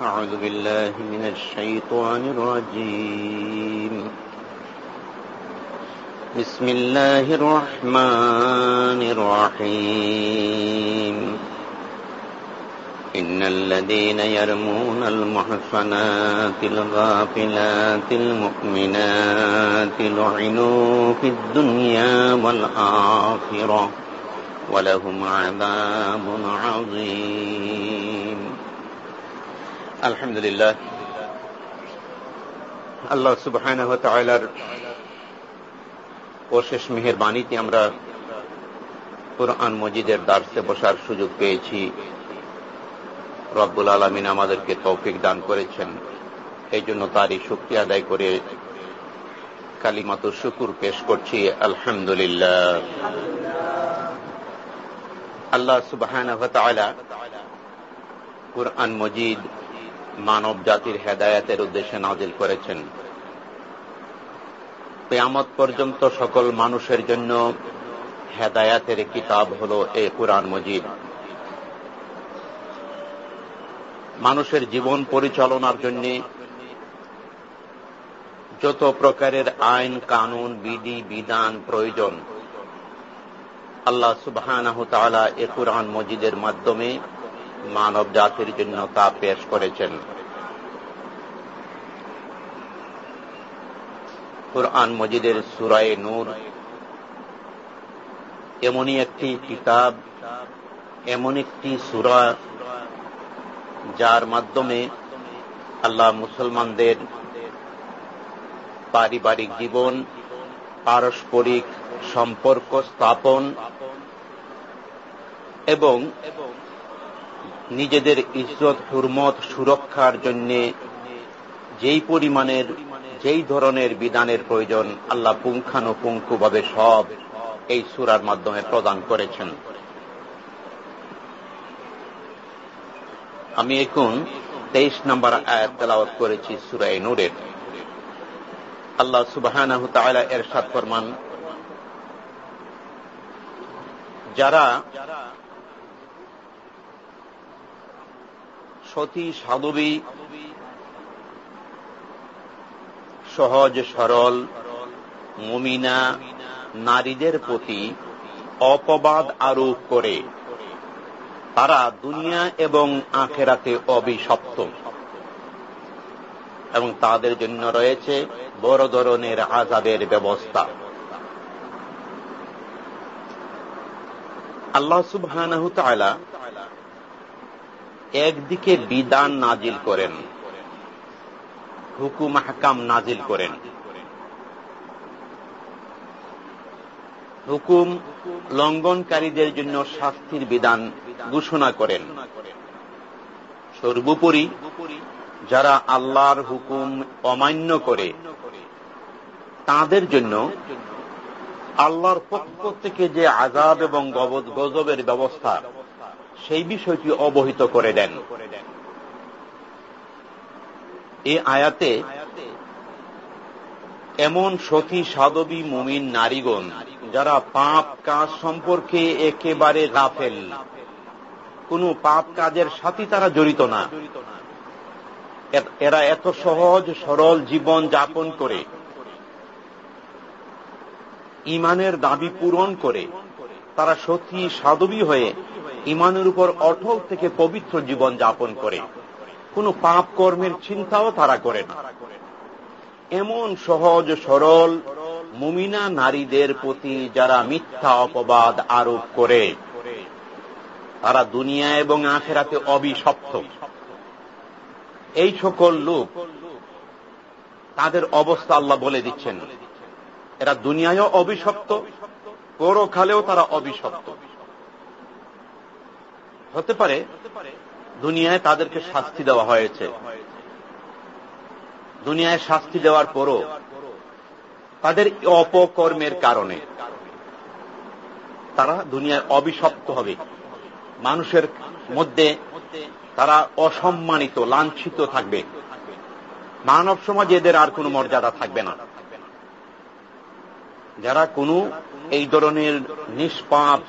أعوذ بالله من الشيطان الرجيم. بسم الله الرحمن الرحيم. إن الذين يرمون المحصنات الغافلات المؤمنات لعنوا في الدنيا والآخرة ولهم عذاب عظيم. আলহামদুলিল্লাহ। আল্লাহ সুবাহর অশেষ মেহেরবাণীতে আমরা কোরআন মজিদের দার্সে বসার সুযোগ পেয়েছি। রব্বুল আলমিন আমাদেরকে তৌফিক দান করেছেন। এই জন্য তারই শক্তি আদায় করে কালিমাত শুকুর পেশ করছি। আলহামদুলিল্লাহ। আল্লাহ সুবাহ কোরআন মজিদ মানব জাতির হেদায়াতের উদ্দেশ্যে নাজিল করেছেন। পেয়ামত পর্যন্ত সকল মানুষের জন্য হেদায়াতের কিতাব হল এই কুরআন মজিদ। মানুষের জীবন পরিচালনার জন্য যত প্রকারের আইন, কানুন, বিধি, বিধান প্রয়োজন, আল্লাহ সুবাহ এ কুরআন মজিদের মাধ্যমে মানব জাতির জন্য তা পেশ করেছেন। কোরআন মজিদের সুরায় নূর এমনই একটি কিতাব, এমন একটি সুরা যার মাধ্যমে আল্লাহ মুসলমানদের পারিবারিক জীবন, পারস্পরিক সম্পর্ক স্থাপন এবং নিজেদের ইজ্জত, হুরমত, সুরক্ষার জন্য যেই পরিমাণের, যেই ধরনের বিধানের প্রয়োজন আল্লাহ পুঙ্খানুপুঙ্খভাবে সব এই সুরার মাধ্যমে প্রদান করেছেন। আমি এখন তেইশ নম্বর আয়াত তেলাওয়াত করেছি সুরাই নূরের। আল্লাহ সুবাহ এর সাত ফরমান, যারা সতী সাধবী সহজ সরল মুমিনা নারীদের প্রতি অপবাদ আরোপ করে। তারা দুনিয়া এবং আখেরাতে অভিশপ্ত। এবং তাদের জন্য রয়েছে বড় ধরনের আজাবের ব্যবস্থা। আল্লাহ সুবাহ একদিকে বিধান নাজিল করেন, হুকুম হাকাম নাজিল করেন। হুকুম লঙ্ঘনকারীদের জন্য শাস্তির বিধান ঘোষণা করেন। সর্বোপরি যারা আল্লাহর হুকুম অমান্য করে, তাদের জন্য আল্লাহর পক্ষ থেকে যে আজাব এবং গজবের ব্যবস্থা সেই বিষয়টি অবহিত করে দেন। এ আয়াতে এমন সতী সাধবী মুমিন নারীগণ, যারা পাপ কাজ সম্পর্কে একেবারে গাফেল কোন পাপ কাজের সাথে তারা জড়িত না। এরা এত সহজ, সরল জীবন যাপন করে। ইমানের দাবি পূরণ করে। তারা সতী সাধবী হয়ে ইমানের উপর অটল থেকে পবিত্র জীবন যাপন করে। কোন পাপ কর্মের চিন্তাও তারা করে না। এমন সহজ সরল মুমিনা নারীদের প্রতি যারা মিথ্যা অপবাদ আরোপ করে, তারা দুনিয়া এবং আখেরাতে অবিশপ্ত এই সকল লোক, তাদের অবস্থা আল্লাহ বলে দিচ্ছেন। এরা দুনিয়ায়ও অভিশপ্ত পরখালেও তারা অভিশপ্ত। হতে পারে দুনিয়ায় তাদেরকে শাস্তি দেওয়া হয়েছে। দুনিয়ায় শাস্তি দেওয়ার পরও তাদের অপকর্মের কারণে তারা দুনিয়ায় অভিশপ্ত হবে। মানুষের মধ্যে তারা অসম্মানিত, লাঞ্ছিত থাকবে। মানব সমাজে এদের আর কোনো মর্যাদা থাকবে না। যারা কোনো এই ধরনের নিষ্পাপ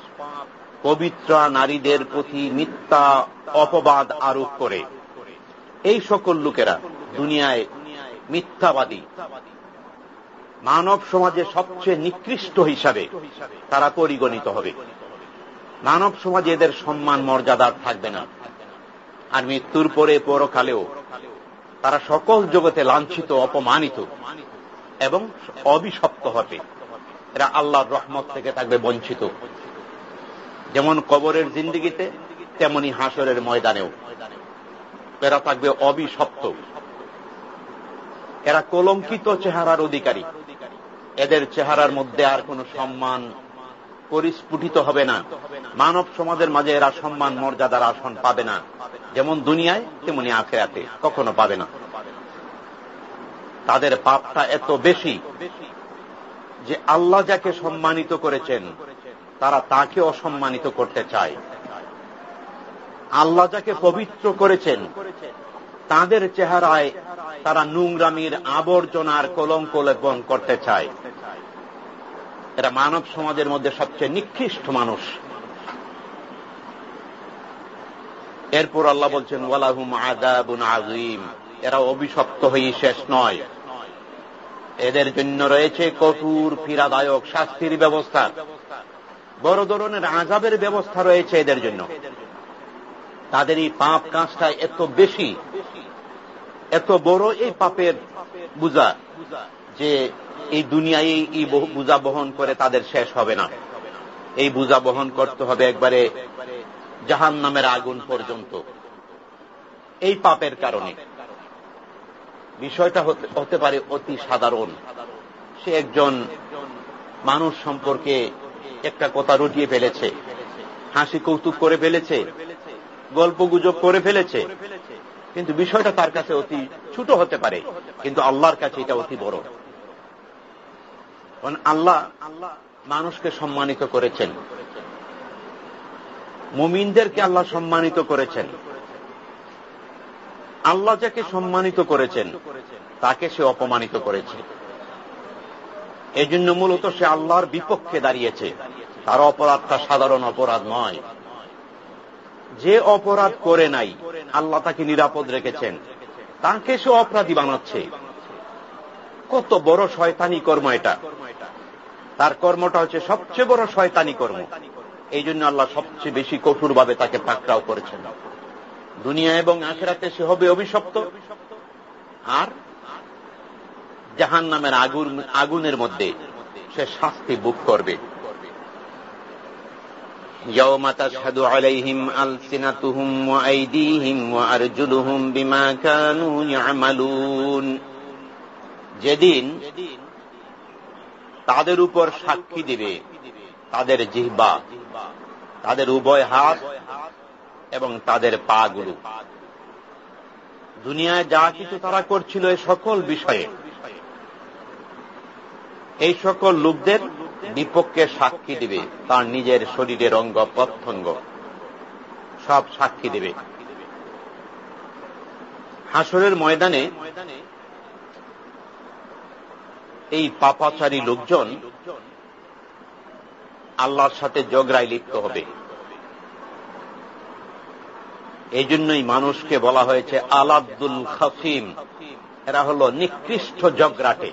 পবিত্রা নারীদের প্রতি মিথ্যা অপবাদ আরোপ করে। এই সকল লোকেরা দুনিয়ায় মিথ্যাবাদী। মানব সমাজে সবচেয়ে নিকৃষ্ট হিসাবে তারা পরিগণিত হবে। মানব সমাজে এদের সম্মান, মর্যাদা থাকবে না। আর মৃত্যুর পরে, পরকালেও তারা সকল জগতে লাঞ্ছিত, অপমানিত এবং অবিশপ্ত হবে। এরা আল্লাহর রহমত থেকে থাকবে বঞ্চিত। যেমন কবরের জিন্দিগিতে, তেমনি হাসরের ময়দানেও। এরা থাকবে অবিশপ্ত এরা কলঙ্কিত চেহারার অধিকারী। এদের চেহারার মধ্যে আর কোন সম্মান পরিস্ফুটিত হবে না। মানব সমাজের মাঝে এরা সম্মান, মর্যাদার আসন পাবে না। যেমন দুনিয়ায়, তেমনি আখেরাতে কখনো পাবে না। তাদের পাপটা এত বেশি যে আল্লাহ যাকে সম্মানিত করেছেন তারা তাকে অসম্মানিত করতে চায়। আল্লাহ যাকে পবিত্র করেছেন, তাদের চেহারায় তারা নোংরামির আবর্জনার কলঙ্ক লেপন করতে চায়। এরা মানব সমাজের মধ্যে সবচেয়ে নিকৃষ্ট মানুষ। এরপর আল্লাহ বলছেন, ওয়ালাহুম আদাবুন আজিম এরা অভিশপ্ত হয়ে শেষ নয়। এদের জন্য রয়েছে কঠোর ফিরাদায়ক শাস্তির ব্যবস্থা। বড় ধরনের আজাবের ব্যবস্থা রয়েছে এদের জন্য। তাদের এই পাপ কাজটা এত বেশি, এত বড় এই পাপের বুঝা যে এই দুনিয়ায় এই বুঝা বহন করে তাদের শেষ হবে না। এই বুঝা বহন করতে হবে একবারে জাহান নামের আগুন পর্যন্ত। এই পাপের কারণে। বিষয়টা হতে পারে অতি সাধারণ। সে একজন মানুষ সম্পর্কে একটা কথা রটিয়ে ফেলেছে। হাসি কৌতুক করে ফেলেছে। গল্প গুজব করে ফেলেছে। কিন্তু বিষয়টা তার কাছে অতি ছোট হতে পারে। কিন্তু আল্লাহর কাছে এটা অতি বড়। কারণ আল্লাহ মানুষকে সম্মানিত করেছেন। মুমিনদেরকে আল্লাহ সম্মানিত করেছেন। আল্লাহ যাকে সম্মানিত করেছেন, তাকে সে অপমানিত করেছে। এই জন্য মূলত সে আল্লাহর বিপক্ষে দাঁড়িয়েছে। তার অপরাধটা সাধারণ অপরাধ নয়। যে অপরাধ করে নাই, আল্লাহ তাকে নিরাপদ রেখেছেন। তাকে সে অপরাধী বানাচ্ছে। কত বড় শয়তানি কর্ম এটা। তার কর্মটা হচ্ছে সবচেয়ে বড় শয়তানি কর্ম। এই জন্য আল্লাহ সবচেয়ে বেশি কঠোরভাবে তাকে পাকড়াও করেছেন। দুনিয়া এবং আখেরাতে সে হবে অভিশপ্ত। আর জাহান নামের আগুন আগুনের মধ্যে সে শাস্তি বুক করবে। يوم تشهد عليهم ألسنتهم وأيديهم وأرجلهم بما كانوا يعملون যেদিন তাদের উপর সাক্ষী দিবে তাদের জিহ্বা তাদের উভয় হাত এবং তাদের পা গুলো দুনিয়ায় যা কিছু তারা করছিল এই সকল বিষয়ে এই সকল লোকদের বিপক্ষে সাক্ষী দিবে তার নিজের শরীরের অঙ্গ প্রত্যঙ্গ। সব সাক্ষী দেবে। হাসরের ময়দানে এই পাপাচারী লোকজন আল্লাহর সাথে জগরায় লিপ্ত হবে। এই জন্যই মানুষকে বলা হয়েছে আলাব্দুল খাসিম। এরা হল নিকৃষ্ট জগরাটে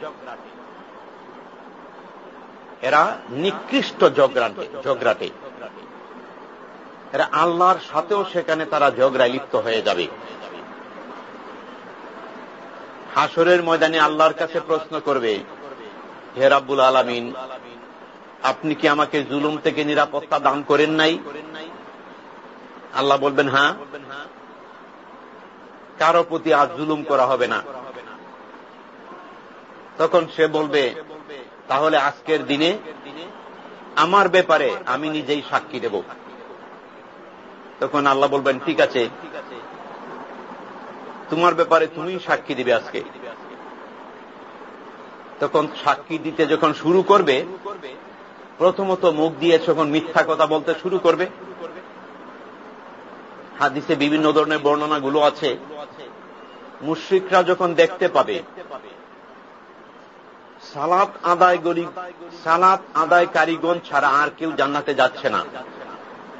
এরা নিকৃষ্ট জগরাটে এরা আল্লাহর সাথেও সেখানে তারা ঝগড়ায় লিপ্ত হয়ে যাবে। হাসরের ময়দানে আল্লাহর কাছে প্রশ্ন করবে, হে রাব্বুল আলমিন, আপনি কি আমাকে জুলুম থেকে নিরাপত্তা দান করেন নাই? আল্লাহ বলবেন হ্যাঁ। কারও প্রতি আজ জুলুম করা হবে না। তখন সে বলবে তাহলে আজকের দিনে আমার ব্যাপারে আমি নিজেই সাক্ষী দেব। তখন আল্লাহ বলবেন, ঠিক আছে। তোমার ব্যাপারে তুমি সাক্ষী দিবে আজকে। তখন সাক্ষী দিতে যখন শুরু করবে, প্রথমত মুখ দিয়ে যখন মিথ্যা কথা বলতে শুরু করবে, হাদিসে বিভিন্ন ধরনের বর্ণনাগুলো আছে। মুশ্রিকরা যখন দেখতে পাবে সালাত আদায় গরিব সালাত আদায় কারিগণ ছাড়া আর কেউ জান্নাতে যাচ্ছে না।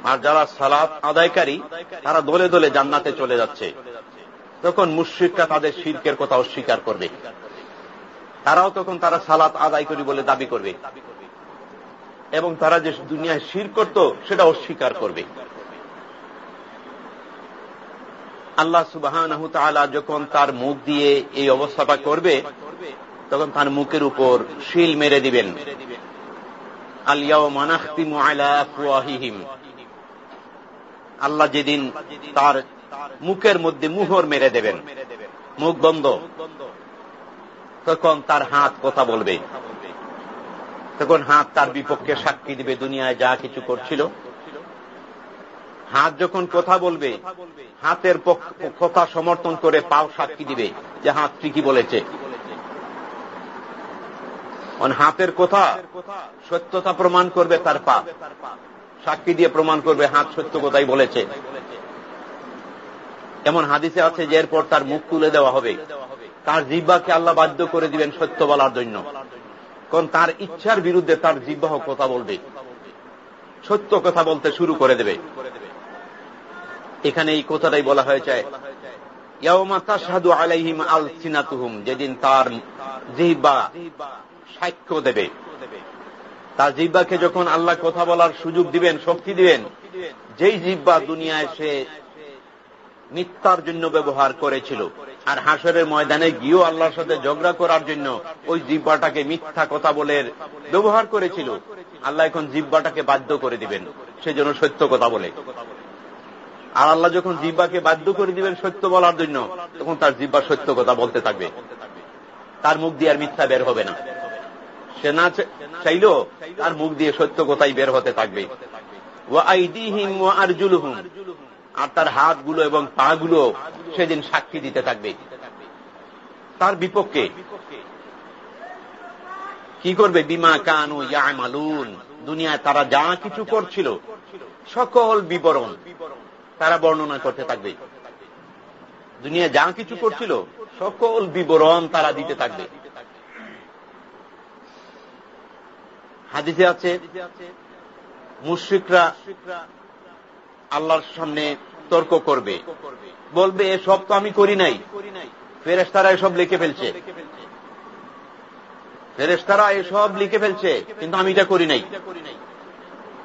আর যারা সালাত আদায়কারী, তারা দলে দলে জান্নাতে চলে যাচ্ছে। তখন মুশ্রিকরা তাদের শিল্পের কথা অস্বীকার করবে। তারাও তখন তারা সালাত আদায় করি বলে দাবি করবে। এবং তারা যে দুনিয়ায় শির করত, সেটা অস্বীকার করবে। আল্লাহ সুবাহ যখন তার মুখ দিয়ে এই অবস্থাটা করবে তখন তার মুখের উপর শিল মেরে দিবেন। আল্লাহ যেদিন তার মুখের মধ্যে মুহর মেরে দেবেন, মুখ বন্ধ, তখন তার হাত কথা বলবে। তখন হাত তার বিপক্ষে সাক্ষী দিবে, দুনিয়ায় যা কিছু করছিল। হাত যখন কথা বলবে, হাতের কথা সমর্থন করে পাও সাক্ষী দিবে যে হাত ঠিকই বলেছে। হাতের কথা সত্যতা প্রমাণ করবে তার পা সাক্ষী দিয়ে প্রমাণ করবে হাত সত্য কথাই বলেছে। এমন হাদিসে আছে যে এরপর তার মুখ তুলে দেওয়া হবে। তার জিব্বাকে আল্লাহ বাধ্য করে দিবেন সত্য বলার জন্য। কারণ তার ইচ্ছার বিরুদ্ধে তার জিব্বাহ কথা বলবে। সত্য কথা বলতে শুরু করে দেবে। এখানে এই কথাটাই বলা হয়েছে আলাইহিম আল সিনাতুহুম যেদিন তার জিহ্বা সাক্ষ্য দেবে। তার জিব্বাকে যখন আল্লাহ কথা বলার সুযোগ দিবেন, শক্তি দিবেন, যেই জিব্বা দুনিয়ায় সে মিথ্যার জন্য ব্যবহার করেছিল, আর হাসরের ময়দানে গিয়েও আল্লাহর সাথে ঝগড়া করার জন্য ওই জিব্বাটাকে মিথ্যা কথা বলে ব্যবহার করেছিল, আল্লাহ এখন জিব্বাটাকে বাধ্য করে দিবেন, সে যেন সত্য কথা বলে। আর আল্লাহ যখন জিব্বাকে বাধ্য করে দিবেন সত্য বলার জন্য, তখন তার জিব্বা সত্য কথা বলতে থাকবে। তার মুখ দিয়ে আর মিথ্যা বের হবে না। সে না চাইল তার মুখ দিয়ে সত্য কথাই বের হতে থাকবে। আর তার হাতগুলো এবং পাগুলো সেদিন সাক্ষী দিতে থাকবে। তার বিপক্ষে কি করবে? বিমা কানু ইয়ামালুন। দুনিয়ায় তারা যা কিছু করছিল, সকল বিবরণ তারা বর্ণনা করতে থাকবে। দুনিয়া যা কিছু করছিল, সকল বিবরণ তারা দিতে থাকবে। হাদিসে আছে, মুশ্রিকরা আল্লাহর সামনে তর্ক করবে। বলবে এসব তো আমি করি নাই। ফেরেস্তারা এসব লিখে ফেলছে। ফেরেস্তারা এসব লিখে ফেলছে, কিন্তু আমি এটা করি নাই।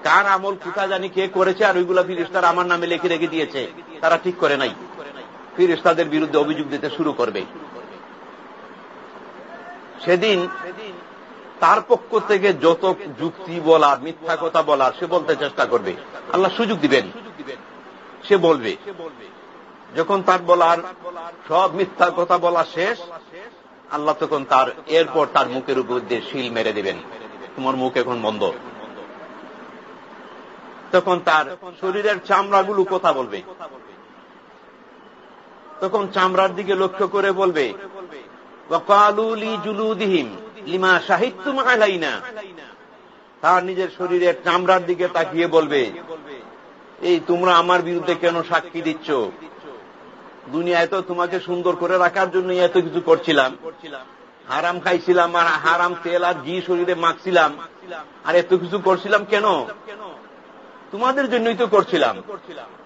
কার আমল কোথা জানি কে করেছে, আর ওইগুলা ফিরিস্তারা আমার নামে লিখে রেখে দিয়েছে, তারা ঠিক করে নাই। ফিরিস্তাদের বিরুদ্ধে অভিযোগ দিতে শুরু করবে। সেদিন তার পক্ষ থেকে যত যুক্তি বলার মিথ্যা কথা বলার সে বলতে চেষ্টা করবে। আল্লাহ সুযোগ দিবেন। সে বলবে। যখন তার বলার সব মিথ্যা কথা বলা শেষ, আল্লাহ তখন তার এরপর তার মুখের উপর দিয়ে শিল মেরে দিবেন। তোমার মুখ এখন বন্ধ। তখন তার শরীরের চামড়াগুলো কথা বলবে। তখন চামড়ার দিকে লক্ষ্য করে বলবে কালুলি জুলুদিহিম। লিমা সাহিত্য আলাইনা। তার নিজের শরীরের চামড়ার দিকে তাকিয়ে বলবে, এই তোমরা আমার বিরুদ্ধে কেন সাক্ষী দিচ্ছ? দুনিয়ায় তো তোমাকে সুন্দর করে রাখার জন্য এত কিছু করছিলাম। হারাম খাইছিলাম আর হারাম তেল আর ঘি শরীরে মাখছিলাম। আর এত কিছু করছিলাম কেন? তোমাদের জন্যই তো করছিলাম।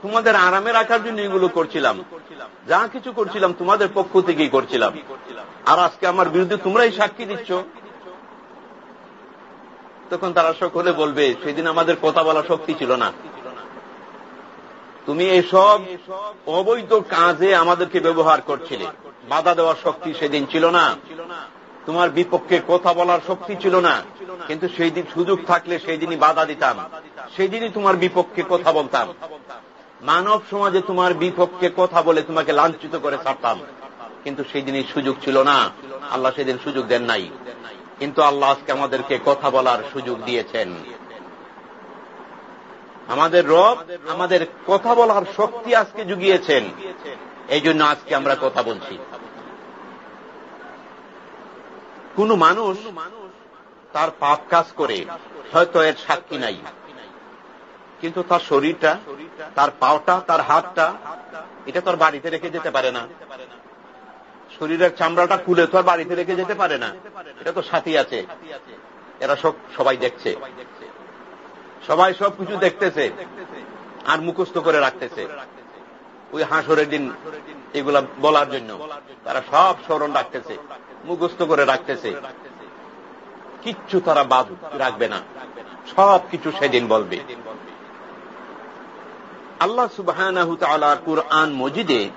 তোমাদের আরামে রাখার জন্য এগুলো করছিলাম। যা কিছু করছিলাম তোমাদের পক্ষ থেকেই করছিলাম। আর আজকে আমার বিরুদ্ধে তোমরাই সাক্ষী দিচ্ছ। তখন তারা সকলে বলবে, সেদিন আমাদের কথা বলা শক্তি ছিল না। তুমি এসব অবৈধ কাজে আমাদেরকে ব্যবহার করছিলে। বাধা দেওয়ার শক্তি সেদিন ছিল না। তোমার বিপক্ষে কথা বলার শক্তি ছিল না। কিন্তু সেই দিন সুযোগ থাকলে সেই দিনই বাধা দিতাম। সেই দিনই তোমার বিপক্ষে কথা বলতাম। মানব সমাজে তোমার বিপক্ষে কথা বলে তোমাকে লাঞ্ছিত করে ছাড়তাম। কিন্তু সেই দিনই সুযোগ ছিল না। আল্লাহ সেদিন সুযোগ দেন নাই। কিন্তু আল্লাহ আজকে আমাদেরকে কথা বলার সুযোগ দিয়েছেন। আমাদের রব আমাদের কথা বলার শক্তি আজকে জুগিয়েছেন। এই জন্য আজকে আমরা কথা বলছি। কোন মানুষ তার পাপ কাজ করে, হয়তো এর সাক্ষী নাই। কিন্তু তার শরীরটা, তার পাওটা, তার হাতটা, এটা তো আর বাড়িতে রেখে যেতে পারে না। শরীরের চামড়াটা খুলে তো আর বাড়িতে রেখে যেতে পারে না। এটা তো সাথী আছে। এরা সব, সবাই দেখছে। সবাই সব কিছু দেখতেছে আর মুখস্থ করে রাখতেছে। ওই হাসরের দিন এগুলা বলার জন্য। তারা সব স্মরণ রাখতেছে, মুখস্থ করে রাখতেছে। কিচ্ছু তারা বাদ রাখবে না। সব কিছু সেদিন বলবে। আল্লাহ সুবাহ কুরআন মজিদে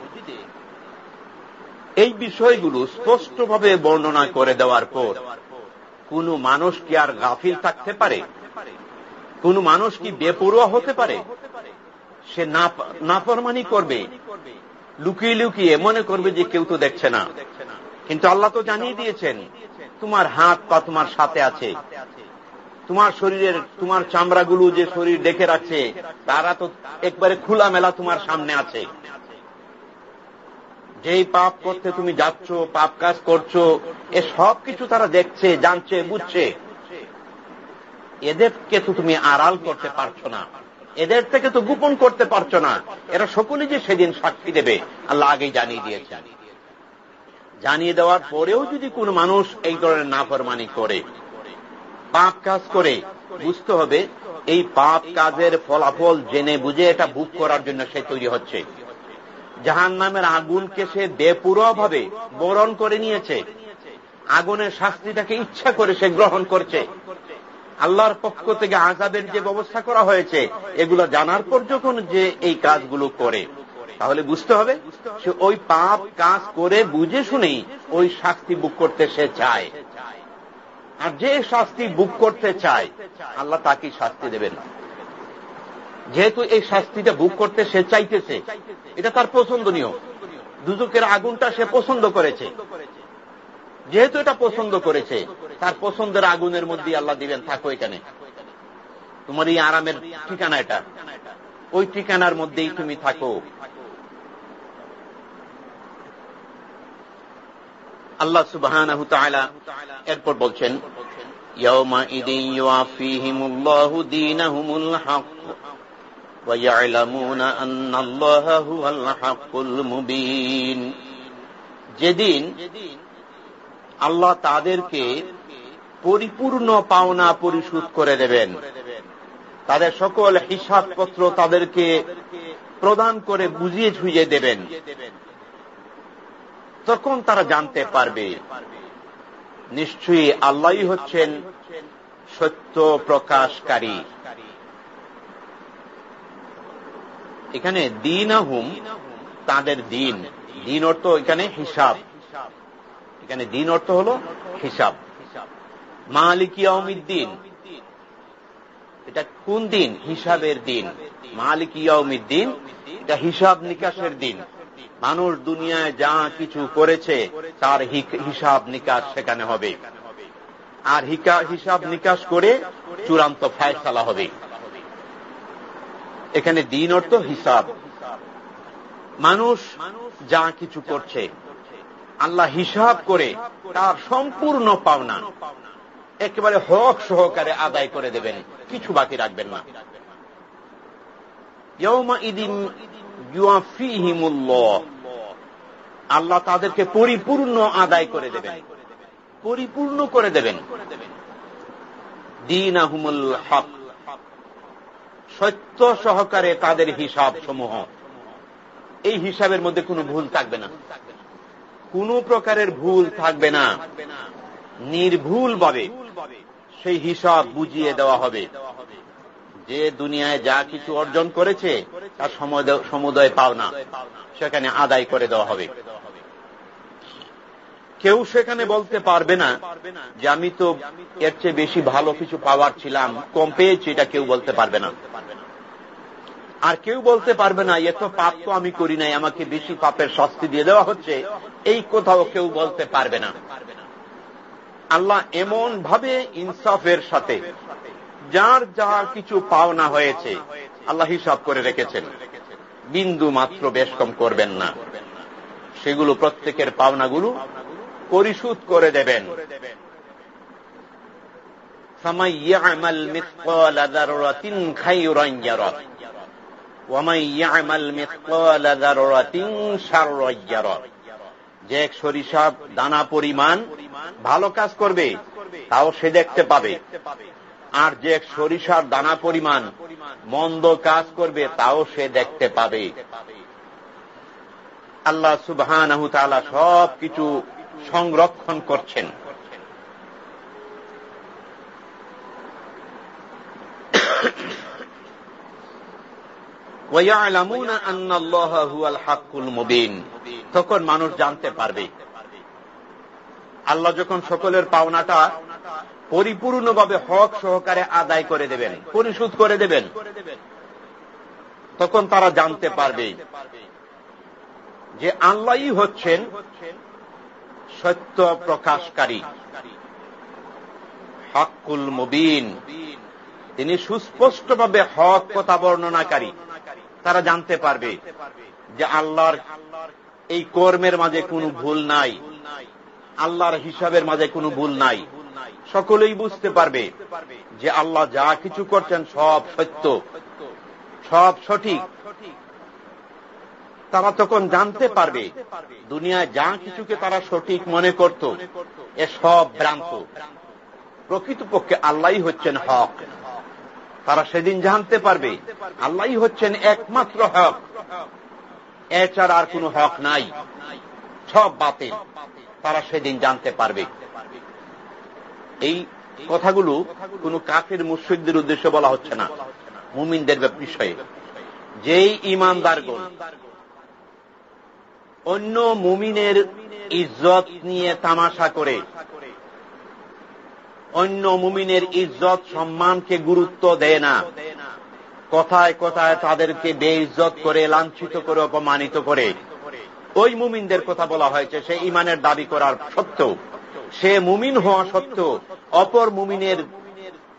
এই বিষয়গুলো স্পষ্টভাবে বর্ণনা করে দেওয়ার পর কোন মানুষ কি আর গাফিল থাকতে পারে? কোন মানুষ কি বেপরুয়া হতে পারে? সে নাফরমানি করবে। লুকিয়ে লুকিয়ে মনে করবে যে কেউ তো দেখছে না। কিন্তু আল্লাহ তো জানিয়ে দিয়েছেন, তোমার হাত পা তোমার সাথে আছে। তোমার শরীরের তোমার চামড়াগুলো যে শরীর দেখে রাখছে, তারা তো একবারে খোলা মেলা তোমার সামনে আছে। যেই পাপ করতে তুমি যাচ্ছ, পাপ কাজ করছ, এ সব কিছু তারা দেখছে, জানছে, বুঝছে। এদেরকে তো তুমি আড়াল করতে পারছ না। এদের থেকে তো গোপন করতে পারছ না। এরা সকলে যে সেদিন সাক্ষী দেবে, আল্লাহ আগেই জানিয়ে দিয়েছে জানিয়ে দেওয়ার পরেও যদি কোন মানুষ এই ধরনের নাফরমানি করে, পাপ কাজ করে, বুঝতে হবে এই পাপ কাজের ফলাফল জেনে বুঝে এটা বুক করার জন্য সে তৈরি হচ্ছে। জাহান নামের আগুনকে সে বেপুরভাবে বরণ করে নিয়েছে। আগুনের শাস্তিটাকে ইচ্ছা করে সে গ্রহণ করছে। আল্লাহর পক্ষ থেকে আজাবের যে ব্যবস্থা করা হয়েছে, এগুলো জানার পর যখন যে এই কাজগুলো করে, তাহলে বুঝতে হবে সে ওই পাপ কাজ করে বুঝে শুনেই ওই শাস্তি বুক করতে সে চায়। আর যে শাস্তি বুক করতে চায়, আল্লাহ তাকে শাস্তি দেবেন। যেহেতু এই শাস্তিটা বুক করতে সে চাইতেছে, এটা তার পছন্দনীয়। দুজকের আগুনটা সে পছন্দ করেছে। যেহেতু এটা পছন্দ করেছে, তার পছন্দের আগুনের মধ্যে আল্লাহ দিবেন, থাকো এখানে। তোমার এই আরামের ঠিকানা এটা। ওই ঠিকানার মধ্যেই তুমি থাকো। আল্লাহ সুবাহ এরপর বলছেন যেদিন আল্লাহ তাদেরকে পরিপূর্ণ পাওনা পরিশোধ করে দেবেন। তাদের সকল হিসাবপত্র তাদেরকে প্রদান করে বুঝিয়ে ঝুঁজে দেবেন। তখন তারা জানতে পারবে। নিশ্চয়ই আল্লাহ হচ্ছেন সত্য প্রকাশকারী। এখানে দিন আহুম তাদের দিন। দিন অর্থ এখানে হিসাব। এখানে দিন অর্থ হল হিসাব। মালিক ইয়াউমিদ্দিন এটা কোন দিন? হিসাবের দিন। মালিক ইয়াউমিদ্দিন এটা হিসাব নিকাশের দিন। মানুষ দুনিয়ায় যা কিছু করেছে, তার হিসাব নিকাশ সেখানে হবে। আর হিসাব নিকাশ করে চূড়ান্ত ফায়সালা হবে। এখানে দিন অর্থ হিসাব। মানুষ মানুষ যা কিছু করছে আল্লাহ হিসাব করে তার সম্পূর্ণ পাওনা। একেবারে হক সহকারে আদায় করে দেবেন, কিছু বাকি রাখবেন না। আল্লাহ তাদেরকে পরিপূর্ণ আদায় করে দেবেন। পরিপূর্ণ করে দেবেন। দিন আহমুল হক। সত্য সহকারে তাদের হিসাব সমূহ এই হিসাবের মধ্যে কোনো ভুল থাকবে না। কোন প্রকারের ভুল থাকবে না। নির্ভুল ভাবে সেই হিসাব বুঝিয়ে দেওয়া হবে। যে দুনিয়ায় যা কিছু অর্জন করেছে, তার সমুদয় পাওনা সেখানে আদায় করে দেওয়া হবে। কেউ সেখানে বলতে পারবে না যে আমি তো এর চেয়ে বেশি ভালো কিছু পাওয়ার ছিলাম, কম পেয়েছি, এটা কেউ বলতে পারবে না। আর কেউ বলতে পারবে না এত পাপ তো আমি করি নাই, আমাকে বেশি পাপের শাস্তি দিয়ে দেওয়া হচ্ছে। এই কোথাও কেউ বলতে পারবে না। আল্লাহ এমন ভাবে ইনসাফের সাথে, যার যা কিছু পাওনা হয়েছে, আল্লাহ হিসাব করে রেখেছেন। বিন্দু মাত্র বেশ কম করবেন না। সেগুলো প্রত্যেকের পাওনাগুলো পরিশোধ করে দেবেন। যে সরিষা দানা পরিমাণ ভালো কাজ করবে, তাও সে দেখতে পাবে। আর যে সরিষার দানা পরিমাণ মন্দ কাজ করবে, তাও সে দেখতে পাবে। আল্লাহ সুবহান সব কিছু সংরক্ষণ করছেন। তখন মানুষ জানতে পারবে। আল্লাহ যখন সকলের পাওনাটা পরিপূর্ণভাবে হক সহকারে আদায় করে দেবেন, পরিশোধ করে দেবেন, তখন তারা জানতে পারবে যে আল্লাহই হচ্ছেন সত্য প্রকাশকারী হকুল মুবিন। তিনি সুস্পষ্টভাবে হক কথা বর্ণনাকারী। তারা জানতে পারবে যে আল্লাহর এই কর্মের মাঝে কোনো ভুল নাই। আল্লাহর হিসাবের মাঝে কোনো ভুল নাই। সকলেই বুঝতে পারবে যে আল্লাহ যা কিছু করছেন সব সত্য, সব সঠিক। তারা তখন জানতে পারবে, দুনিয়ায় যা কিছুকে তারা সঠিক মনে করত, এ সব ভ্রান্ত। প্রকৃতপক্ষে আল্লাহ হচ্ছেন হক। তারা সেদিন জানতে পারবে আল্লাহ হচ্ছেন একমাত্র হক। এছাড়া আর কোন হক নাই, সব বাতিল, তারা সেদিন জানতে পারবে। এই কথাগুলো কোন কাফের মুসিদদের উদ্দেশ্যে বলা হচ্ছে না, মুমিনদের বিষয়ে। যেই ইমানদারগণ অন্য মুমিনের ইজ্জত নিয়ে তামাশা করে অন্য মুমিনের ইজ্জত সম্মানকে গুরুত্ব দেয় না। কথায় কথায় তাদেরকে বেইজ্জত করে, লাঞ্ছিত করে, অপমানিত করে। ওই মুমিনদের কথা বলা হয়েছে, সে ইমানের দাবি করার সত্ত্বেও। সে মুমিন হওয়া সত্ত্বেও অপর মুমিনের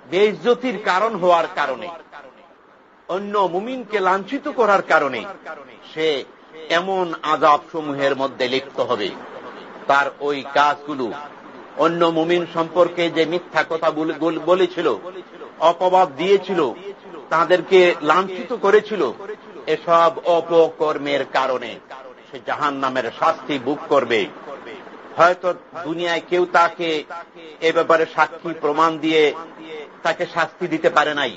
বেইজ্জতির কারণ হওয়ার কারণে, অন্য মুমিনকে লাঞ্ছিত করার কারণে সে এমন আজাব সমূহের মধ্যে লিপ্ত হবে। তার ওই কাজগুলো অন্য মুমিন সম্পর্কে যে মিথ্যা কথা বলেছিল, অপবাদ দিয়েছিল, তাদেরকে লাঞ্ছিত করেছিল, এসব অপকর্মের কারণে সে জাহান নামের শাস্তি বুক করবে। হয়তো দুনিয়ায় কেউ তাকে এ ব্যাপারে সাক্ষী প্রমাণ দিয়ে তাকে শাস্তি দিতে পারে নাই,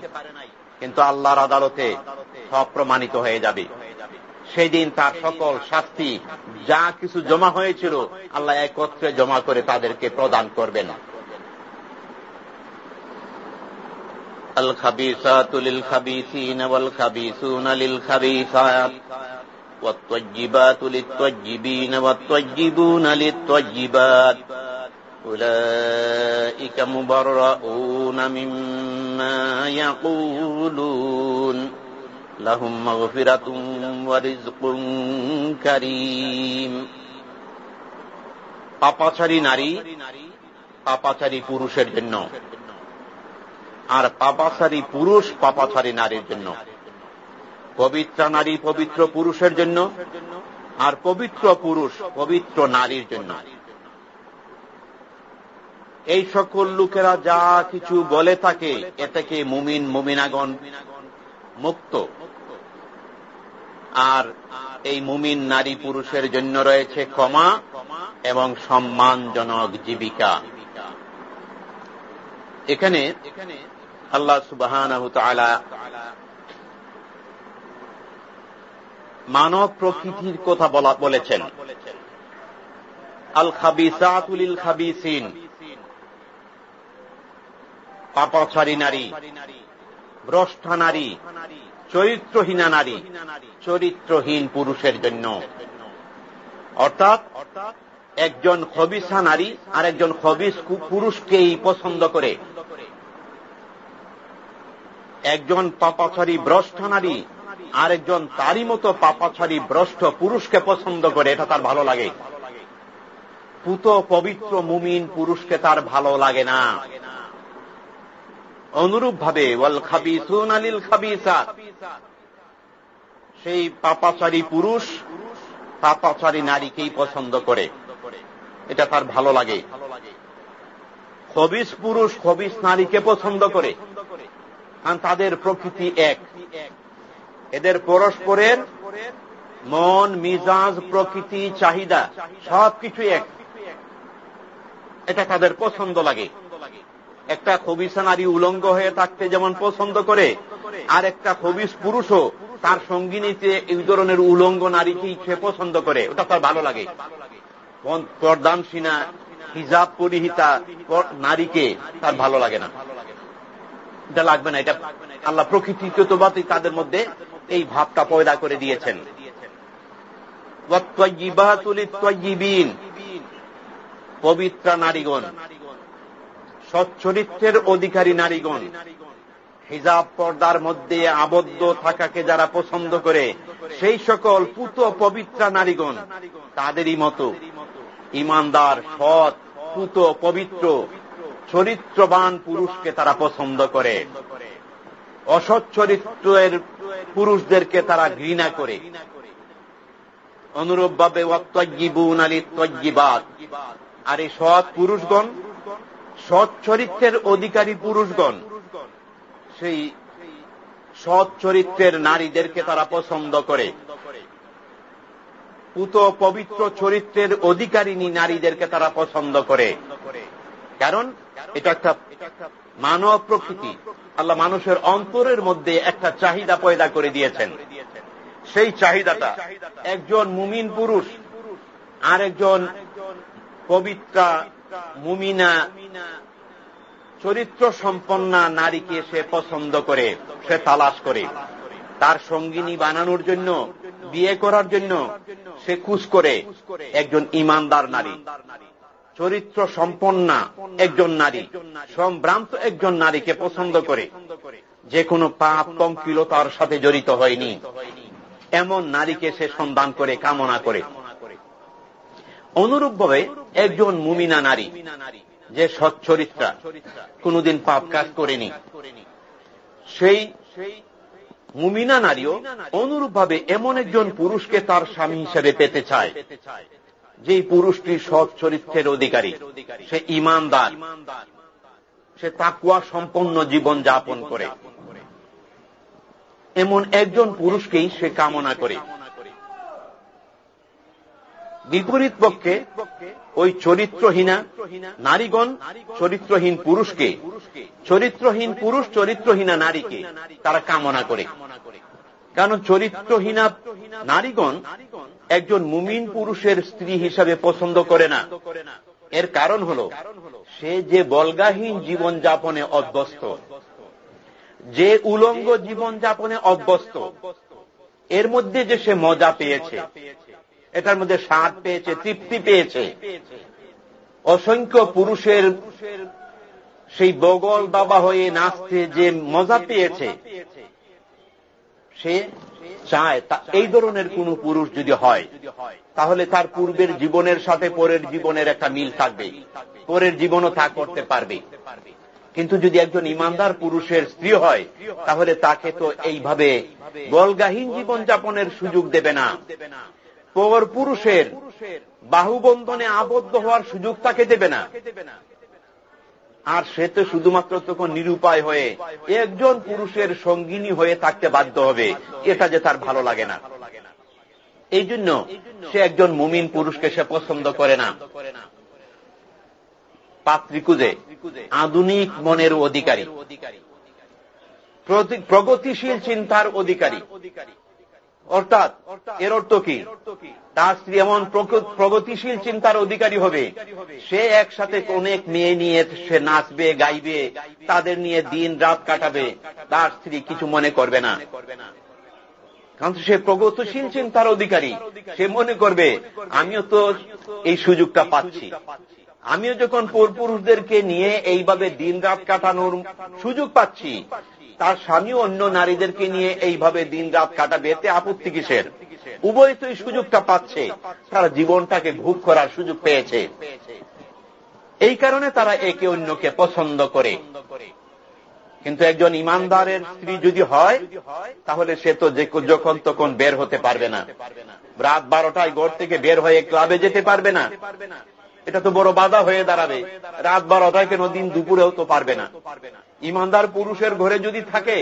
কিন্তু আল্লাহর আদালতে সব প্রমাণিত হয়ে যাবে। সেদিন তার সকল শাস্তি যা কিছু জমা হয়েছিল আল্লাহ একত্রে জমা করে তাদেরকে প্রদান করবেন الخبيثات للخبيثين والخبيثون للخبيثات والطيبات للطيبين والطيبون للطيبات أولئك مبرؤون مما يقولون লাহুম মাগফিরাতুম ওয়া রিজকুন কারীম। পাপাচারী নারী, পাপাচারী পুরুষের জন্য। আর পাপাচারী পুরুষ পাপাচারী নারীর জন্য। পবিত্র নারী পবিত্র পুরুষের জন্য আর পবিত্র পুরুষ পবিত্র নারীর জন্য। এই সকল লোকেরা যা কিছু বলে থাকে, এ থেকে মুমিন, মুমিনাগণ মুক্ত। আর এই মুমিন নারী পুরুষের জন্য রয়েছে ক্ষমা এবং সম্মানজনক জীবিকা। এখানে আল্লাহ সুবাহ মানব প্রকৃতির কথা বলা বলেছেন। আল খাবিসাতুলিল খাবিসিন পাপাচারী নারী ভ্রষ্টা নারী। চরিত্রহীনা নারী, চরিত্রহীন পুরুষের জন্য। অর্থাৎ একজন খবিসা নারী আর একজন খবিস পুরুষকেই পছন্দ করে। একজন পাপাচারী ভ্রষ্টা নারী আরেকজন তারই মতো পাপাচারী ভ্রষ্ট পুরুষকে পছন্দ করে, এটা তার ভালো লাগে। পুত পবিত্র মুমিন পুরুষকে তার ভালো লাগে না। অনুরূপ ভাবে ওয়াল খাবিসুন আলিল খাবিসা সেই পাপাচারী পুরুষ পাপাচারী নারীকেই পছন্দ করে। এটা তার ভালো লাগে। খবিস পুরুষ খবিস নারীকে পছন্দ করে। কারণ তাদের প্রকৃতি এক। এদের পরস্পরের মন, মিজাজ, প্রকৃতি, চাহিদা সবকিছু এক। এটা তাদের পছন্দ লাগে। একটা খবিসা নারী উলঙ্গ হয়ে থাকতে যেমন পছন্দ করে, আর একটা খবিস পুরুষও তার সঙ্গিনীতে এই ধরনের উলঙ্গ নারীকেই সে পছন্দ করে। ওটা তার ভালো লাগে। পর্দানসীনা, হিজাব পরিহিতা নারীকে তার ভালো লাগে না। এটা লাগবে না, এটা আল্লাহ প্রকৃতিগতভাবেই তাদের মধ্যে এই ভাবটা পয়দা করে দিয়েছেন। পবিত্রা নারীগণ। সচ্চরিত্রের অধিকারী নারীগণ। হিজাব পর্দার মধ্যে আবদ্ধ থাকাকে যারা পছন্দ করে, সেই সকল পুত পবিত্রা নারীগণ, তাদেরই মতো। ইমানদার, সৎ, পুত পবিত্র, চরিত্রবান পুরুষকে তারা পছন্দ করে। অসৎ চরিত্রের পুরুষদেরকে তারা ঘৃণা করে। অনুরূপভাবে অত্যজ্ঞিবুন আলী তজ্ঞিবাদ আর এই সৎ পুরুষগণ সৎ চরিত্রের অধিকারী পুরুষগণ, সেই সৎ চরিত্রের নারীদেরকে তারা পছন্দ করে। পুত পবিত্র চরিত্রের অধিকারিণী নারীদেরকে তারা পছন্দ করে। কারণ এটা একটা মানব প্রকৃতি। আল্লাহ মানুষের অন্তরের মধ্যে একটা চাহিদা পয়দা করে দিয়েছেন। সেই চাহিদাটা একজন মুমিন পুরুষ আর একজন পবিত্রা মুমিনা চরিত্র সম্পন্না নারীকে সে পছন্দ করে, সে তালাশ করে। তার সঙ্গিনী বানানোর জন্য, বিয়ে করার জন্য সে খুশ করে একজন ইমানদার নারী। চরিত্র সম্পন্না একজন নারী, সম্ভ্রান্ত একজন নারীকে পছন্দ করে। যে কোনো পাপ পঙ্কিলতার সাথে জড়িত হয়নি। এমন নারীকে সে সন্ধান করে, কামনা করে। অনুরূপভাবে একজন মুমিনা নারী, যে সচ্চরিত্রা কোনদিন পাপ কাজ করেনি। সেই মুমিনা নারীও অনুরূপভাবে এমন একজন পুরুষকে তার স্বামী হিসেবে পেতে চায় যে পুরুষটি সৎ চরিত্রের অধিকারী। সে ইমানদার। সে তাকুয়া সম্পন্ন জীবন যাপন করে। এমন একজন পুরুষকেই সে কামনা করে। বিপরীত পক্ষে ওই চরিত্রহীনা নারীগণ চরিত্রহীন পুরুষকে, চরিত্রহীন পুরুষ চরিত্রহীনা নারীকে তারা কামনা করে। কারণ চরিত্রহীনা নারীগণ একজন মুমিন পুরুষের স্ত্রী হিসাবে পছন্দ করে না। এর কারণ হল, সে যে বলগাহীন জীবন যাপনে অভ্যস্ত, যে উলঙ্গ জীবন যাপনে অভ্যস্ত, এর মধ্যে যে সে মজা পেয়েছে এটার মধ্যে স্বাদ পেয়েছে, তৃপ্তি পেয়েছে। অসংখ্য পুরুষের সেই বগল বাবা হয়ে নাচতে যে মজা পেয়েছে, সে চায় এই ধরনের কোন পুরুষ যদি হয়, তাহলে তার পূর্বের জীবনের সাথে পরের জীবনের একটা মিল থাকবে, পরের জীবনও তা করতে পারবে। কিন্তু যদি একজন ইমানদার পুরুষের স্ত্রী হয়, তাহলে তাকে তো এইভাবে বলগাহীন জীবন যাপনের সুযোগ দেবে না। পর পুরুষের বাহুবন্ধনে আবদ্ধ হওয়ার সুযোগ তাকে দেবে না। আর সে তো শুধুমাত্র তখন নিরুপায় হয়ে একজন পুরুষের সঙ্গিনী হয়ে থাকতে বাধ্য হবে। এটা যে তার ভালো লাগে না। এই জন্য সে একজন মুমিন পুরুষকে সে পছন্দ করে না। পাত্রিকুজে আধুনিক মনের অধিকারী। প্রগতিশীল চিন্তার অধিকারী। অর্থাৎ এর অর্থ কি? তার স্ত্রী এমন প্রগতিশীল চিন্তার অধিকারী হবে। সে একসাথে অনেক মেয়ে নিয়ে সে নাচবে, গাইবে, তাদের নিয়ে দিন রাত কাটাবে। তার স্ত্রী কিছু মনে করবে না। কারণ সে প্রগতিশীল চিন্তার অধিকারী। সে মনে করবে, আমিও তো এই সুযোগটা পাচ্ছি। আমিও যখন পুরুষদেরকে নিয়ে এইভাবে দিন রাত কাটানোর সুযোগ পাচ্ছি তার স্বামী অন্য নারীদেরকে নিয়ে এইভাবে দিন রাত কাটাবে, এতে আপত্তি কিসের? উভয় তো এই সুযোগটা পাচ্ছে। তারা জীবনটাকে ভোগ করার সুযোগ পেয়েছে। এই কারণে তারা একে অন্যকে পছন্দ করে। কিন্তু একজন ইমানদারের স্ত্রী যদি হয়, তাহলে সে তো যখন তখন বের হতে পারবে না। রাত বারোটায় ঘর থেকে বের হয়ে ক্লাবে যেতে পারবে না। এটা তো বড় বাধা হয়ে দাঁড়াবে। রাত বারোটায় কেন দিন দুপুরেও তো পারবে না। ইমানদার পুরুষের ঘরে যদি থাকে,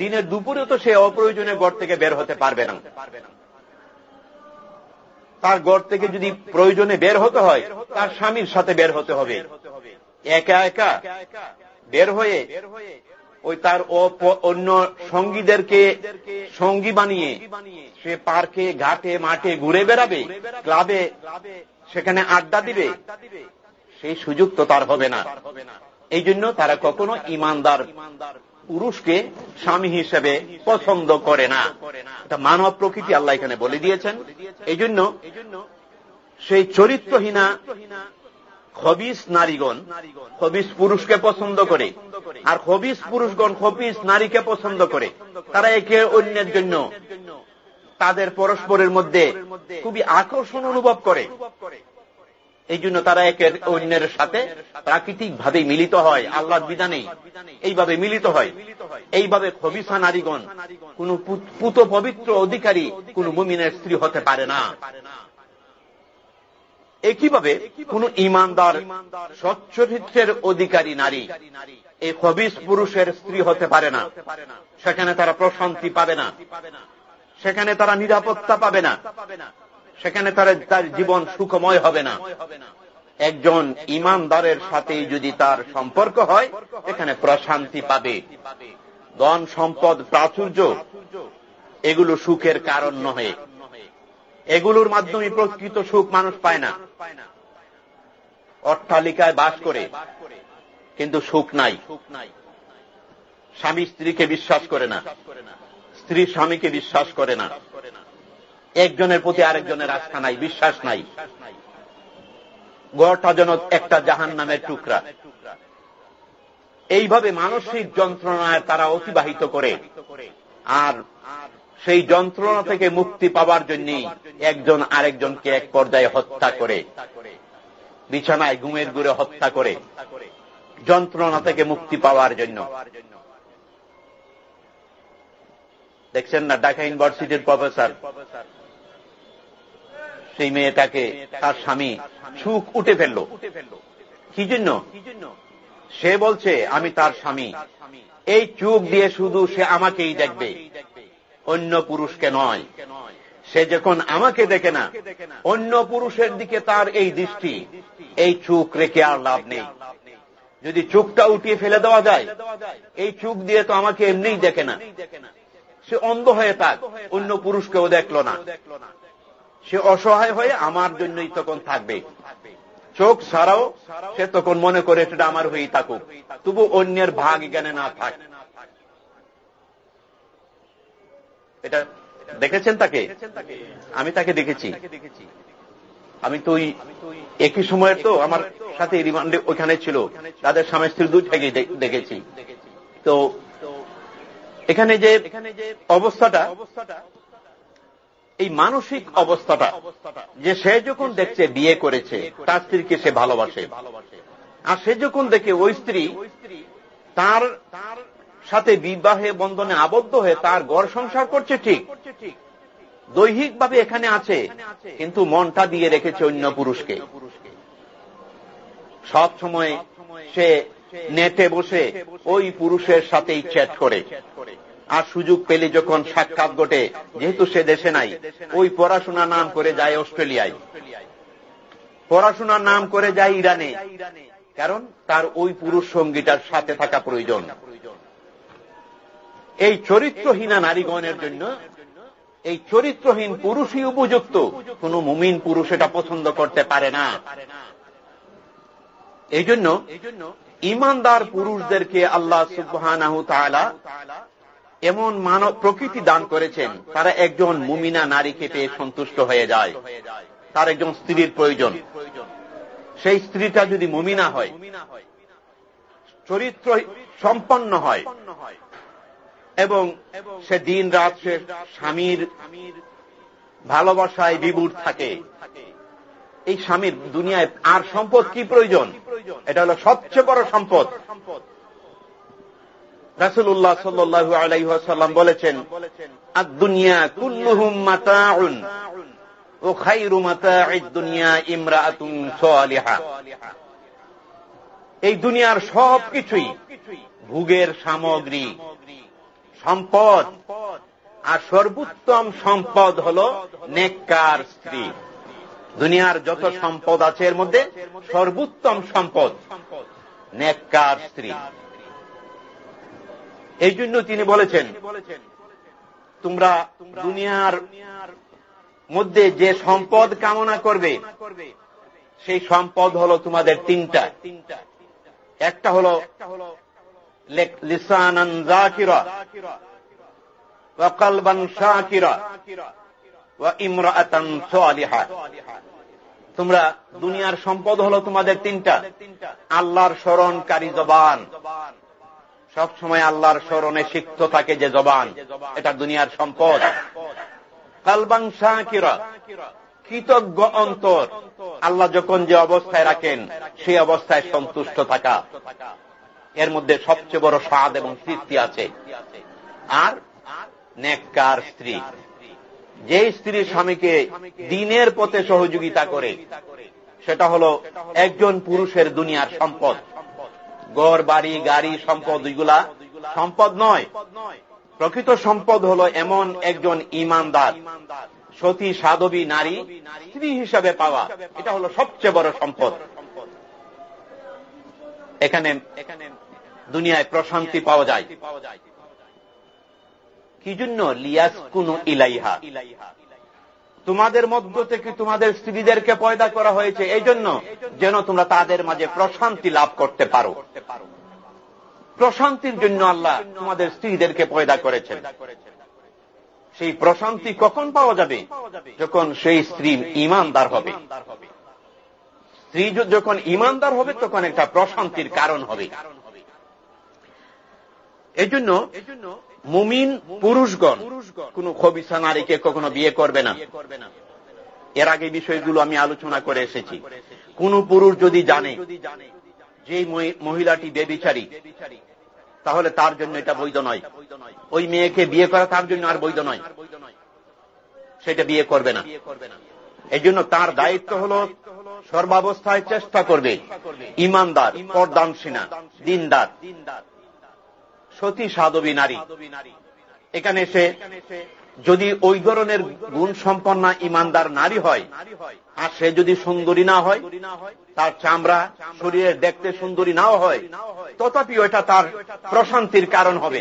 দিনের দুপুরেও তো সে অপ্রয়োজনে ঘর থেকে বের হতে পারবে না। তার ঘর থেকে যদি প্রয়োজনে বের হতে হয়, তার স্বামীর সাথে বের হতে হবে। একা একা বের হয়ে ওই তার অন্য সঙ্গীদেরকে সঙ্গী বানিয়ে সে পার্কে, ঘাটে, মাঠে ঘুরে বেড়াবে, ক্লাবে সেখানে আড্ডা দিবে, সেই সুযোগ তো তার হবে না। এই জন্য তারা কখনো ইমানদার পুরুষকে স্বামী হিসেবে পছন্দ করে না। এটা মানব প্রকৃতি আল্লাহ এখানে বলে দিয়েছেন। এই জন্য সেই চরিত্রহীনা, খবিস নারীগণ, খবিস পুরুষকে পছন্দ করে, আর খবিস পুরুষগণ খবিস নারীকে পছন্দ করে। তারা একে অন্যের জন্য তাদের পরস্পরের মধ্যে খুবই আকর্ষণ অনুভব করে। এই জন্য তারা একে অন্যের সাথে প্রাকৃতিক ভাবে মিলিত হয় আল্লাহর বিধানে। এইভাবে মিলিত হয়। এইভাবে খবিসা নারীগণ, কোন পুত পবিত্র অধিকারী কোন মুমিনের স্ত্রী হতে পারে না। একইভাবে কোন ইমানদার সচ্চরিত্রের অধিকারী নারী, এই খবিস পুরুষের স্ত্রী হতে পারে না। সেখানে তারা প্রশান্তি পাবে না। সেখানে তারা নিরাপত্তা পাবে না। সেখানে তারা তার জীবন সুখময় হবে না। একজন ইমানদারের সাথে যদি তার সম্পর্ক হয়, এখানে প্রশান্তি পাবে। ধন সম্পদ, প্রাচুর্য, এগুলো সুখের কারণ নহে। এগুলোর মাধ্যমে প্রকৃত সুখ মানুষ পায় না। অট্টালিকায় বাস করে, কিন্তু সুখ নাই। স্বামী স্ত্রীকে বিশ্বাস করে না। স্ত্রী স্বামীকে বিশ্বাস করে না। একজনের প্রতি আরেকজনের আস্থা নাই, বিশ্বাস নাই। গড়টা যেন একটা জাহান নামের টুকরা। এইভাবে মানসিক যন্ত্রণায় তারা অতিবাহিত করে। আর সেই যন্ত্রণা থেকে মুক্তি পাওয়ার জন্য একজন আরেকজনকে এক পর্যায়ে হত্যা করে। বিছানায় ঘুমের গুড়ে হত্যা করে। যন্ত্রণা থেকে মুক্তি পাওয়ার জন্য। দেখছেন না? ঢাকা ইউনিভার্সিটির প্রফেসর। সেই মেয়েটাকে তার স্বামী সুখ উঠে ফেলল। কি জন্য? সে বলছে, আমি তার স্বামী। এই চোখ দিয়ে শুধু সে আমাকেই দেখবে। অন্য পুরুষকে নয়। সে যখন আমাকে দেখে না, অন্য পুরুষের দিকে তার এই দৃষ্টি। এই চোখ রেখে আর লাভ নেই। যদি চোখটা উঠিয়ে ফেলে দেওয়া যায়, এই চোখ দিয়ে তো আমাকে এমনিই দেখে না। সে অন্ধ হয়ে থাক, অন্য পুরুষকেও দেখল না। সে অসহায় হয়ে আমার জন্যই তখন থাকবে। চোখ ছাড়াও সে তখন মনে করে সেটা আমার হয়েই থাকুক। তবু অন্যের ভাগ জ্ঞানে না থাক। এটা দেখেছেন তাকে? আমি তাকে দেখেছি। আমি তো ওই একই সময়ের তো আমার সাথে রিমান্ডে ওইখানে ছিল। তাদের স্বামী স্ত্রী দুই থেকে দেখেছি। তো এখানে যে অবস্থাটা, এই মানসিক অবস্থাটা, যে সে যখন দেখছে, বিয়ে করেছে, তার স্ত্রীকে সে ভালোবাসে। আর সে যখন দেখে ওই স্ত্রী তার সাথে বিবাহে বন্ধনে আবদ্ধ হয়ে তার গড় সংসার করছে, ঠিক। দৈহিকভাবে এখানে আছে, কিন্তু মনটা দিয়ে রেখেছে অন্য পুরুষকে। সব সময় সে নেটে বসে ওই পুরুষের সাথেই চ্যাট করে। আর সুযোগ পেলে যখন সাক্ষাৎ ঘটে, যেহেতু সে দেশে নাই, ওই পড়াশোনার নাম করে যায় অস্ট্রেলিয়ায়। পড়াশোনার নাম করে যায় ইরানে, কারণ তার ওই পুরুষ সঙ্গীটার সাথে থাকা প্রয়োজন। এই চরিত্রহীনা নারীগণের জন্য, এই চরিত্রহীন পুরুষই উপযুক্ত, কোন মুমিন পুরুষ এটা পছন্দ করতে পারে না। এই জন্য, ইমানদার পুরুষদেরকে আল্লাহ সুবাহ এমন মানব প্রকৃতি দান করেছেন, তারা একজন মুমিনা নারীকে পেয়ে সন্তুষ্ট হয়ে যায়। তার একজন স্ত্রীর প্রয়োজন। সেই স্ত্রীটা যদি মুমিনা হয়, চরিত্র সম্পন্ন হয়, এবং সে দিন রাত সে স্বামীর ভালোবাসায় বিবুর থাকে, এই স্বামীর দুনিয়ায় আর সম্পদ কি প্রয়োজন? এটা হল সবচেয়ে বড় সম্পদ। রাসুল্লাহ সাল্লু আলাইসাল্লাম বলেছেন আর দুনিয়া কুল্লুহুম মাতাউন ও খাইরু মাতা দুনিয়া ইমরাতুন সোয়ালিহা এই দুনিয়ার সব কিছুই ভুগের সামগ্রী, সম্পদ, আর সর্বোত্তম সম্পদ হল নেককার স্ত্রী। দুনিয়ার যত সম্পদ আছে এর মধ্যে সর্বোত্তম সম্পদ নেককার স্ত্রী। এই জন্য তিনি বলেছেন, তোমরা দুনিয়ার মধ্যে যে সম্পদ কামনা করবে, সেই সম্পদ হল তোমাদের তিনটা। একটা হল লিসানান জাকিরা ওয়া তোমরা দুনিয়ার সম্পদ হলো তোমাদের তিনটা। আল্লাহর স্মরণকারী জবান। সব সময় আল্লাহর স্মরণে সিক্ত থাকে যে জবান, এটা দুনিয়ার সম্পদ। কালবাং শাকিরা কৃতজ্ঞ অন্তর। আল্লাহ যখন যে অবস্থায় রাখেন, সেই অবস্থায় সন্তুষ্ট থাকা। এর মধ্যে সবচেয়ে বড় স্বাদ এবং তৃপ্তি আছে। আর নেককার স্ত্রী। যে স্ত্রী স্বামীকে দিনের পথে সহযোগিতা করে, সেটা হল একজন পুরুষের দুনিয়ার সম্পদ। গড় বাড়ি, গাড়ি, সম্পদ ওইগুলা সম্পদ নয়। প্রকৃত সম্পদ হল এমন একজন ইমানদার, সতী, সাধবী, নারী, স্ত্রী হিসাবে পাওয়া। এটা হল সবচেয়ে বড় সম্পদ। এখানে এখানে দুনিয়ায় প্রশান্তি পাওয়া যায়। কি জন্য? লিয়াস কোন ইলাইহা। তোমাদের মধ্য থেকে তোমাদের স্ত্রীদেরকে পয়দা করা হয়েছে। এই জন্য যেন তোমরা তাদের মাঝে প্রশান্তি লাভ করতে পারো। প্রশান্তির জন্য আল্লাহ তোমাদের স্ত্রীদেরকে পয়দা করেছেন। সেই প্রশান্তি কখন পাওয়া যাবে? যখন সেই স্ত্রী ইমানদার হবে। স্ত্রী যখন ইমানদার হবে, তখন একটা প্রশান্তির কারণ হবে। এই জন্য মুমিন পুরুষগণ, কোন খবিসা নারীকে কখনো বিয়ে করবে না। এর আগে বিষয়গুলো আমি আলোচনা করে এসেছি। কোন পুরুষ যদি জানে যে মহিলাটি বেবিচারী, তাহলে তার জন্য এটা বৈধ নয়। ওই মেয়েকে বিয়ে করা তার জন্য আর বৈধ নয়। সেটা বিয়ে করবে না। এই জন্য তার দায়িত্ব হল সর্বাবস্থায় চেষ্টা করবে। ইমানদার পর্দানসিনা দিনদার। সতী সাধবী নারী। এখানে সে যদি ওই ধরনের গুণ সম্পন্ন ইমানদার নারী হয়, আর সে যদি সুন্দরী না হয়, তার চামড়া শরীরের দেখতে সুন্দরী নাও হয় তথাপি ওটা তার প্রশান্তির কারণ হবে।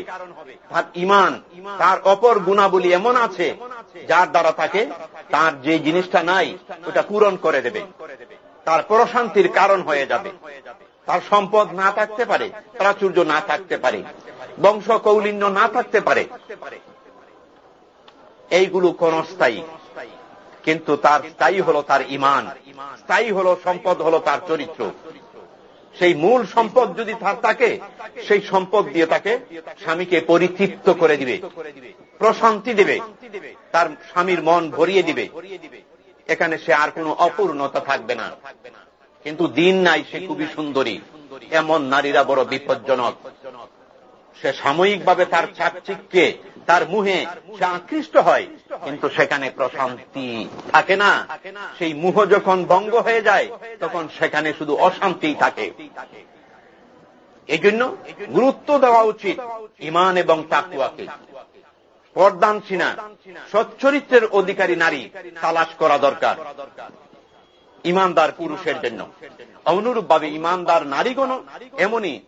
তার ইমান, তার অপর গুণাবলী এমন আছে, যার দ্বারা তাকে তার যে জিনিসটা নাই, ওটা পূরণ করে দেবে। তার প্রশান্তির কারণ হয়ে যাবে। তার সম্পদ না থাকতে পারে, প্রাচুর্য না থাকতে পারে। বংশ কৌলিন্য না থাকতে পারে। এইগুলো কোন স্থায়ী। কিন্তু তার স্থায়ী হল তার ইমান। স্থায়ী হল সম্পদ হল তার চরিত্র। সেই মূল সম্পদ যদি তার থাকে, সেই সম্পদ দিয়ে তাকে স্বামীকে পরিতৃপ্ত করে দিবে, প্রশান্তি দেবে, তার স্বামীর মন ভরিয়ে দিবে। এখানে সে আর কোনো অপূর্ণতা থাকবে না। কিন্তু দিন নাই, সে খুবই সুন্দরী। এমন নারীরা বড় বিপজ্জনক। সে সাময়িকভাবে তার চাকচিককে তার মুহে সে আকৃষ্ট হয়। কিন্তু সেখানে প্রশান্তি থাকে না। সেই মুহ যখন ভঙ্গ হয়ে যায়, তখন সেখানে শুধু অশান্তি থাকে। এই জন্য গুরুত্ব দেওয়া উচিত ইমান এবং তাকুয়াকে পর্দানসিনা সচ্চরিত্রের অধিকারী নারী তালাশ করা দরকার। ইমানদার পুরুষের জন্য। অনুরূপভাবে ইমানদার নারীগণ এমনই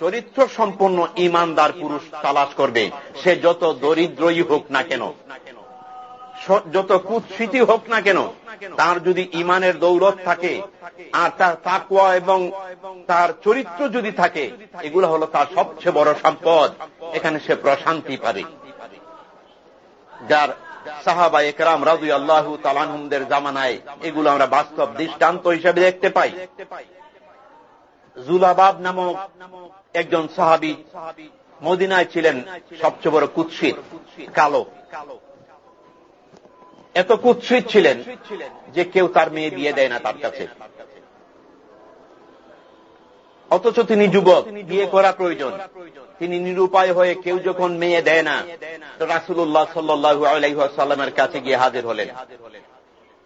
চরিত্র সম্পন্ন ইমানদার পুরুষ তালাশ করবে। সে যত দরিদ্রই হোক না কেন যত কুৎসিতি হোক না কেন, তার যদি ইমানের দৌলত থাকে, আর তার তাকুয়া এবং তার চরিত্র যদি থাকে, এগুলো হলো তার সবচেয়ে বড় সম্পদ। এখানে সে প্রশান্তি পাবে। যার সাহাবা একরাম রাজু আল্লাহ তালানহুমদের জামানায় এগুলো আমরা বাস্তব দৃষ্টান্ত হিসেবে দেখতে পাই। জুলাবাব নামক একজন সাহাবি মদিনায় ছিলেন সবচেয়ে বড় কুৎসিত, কালো। এত কুৎসিত ছিলেন যে কেউ তার মেয়ে বিয়ে দেয় না তার কাছে। অথচ তিনি যুবক, বিয়ে করা প্রয়োজন। তিনি নিরুপায় হয়ে কেউ যখন মেয়ে দেয় না, তো রাসুল্লাহ সাল্লু আলাইসাল্লামের কাছে গিয়ে হাজির হলেন।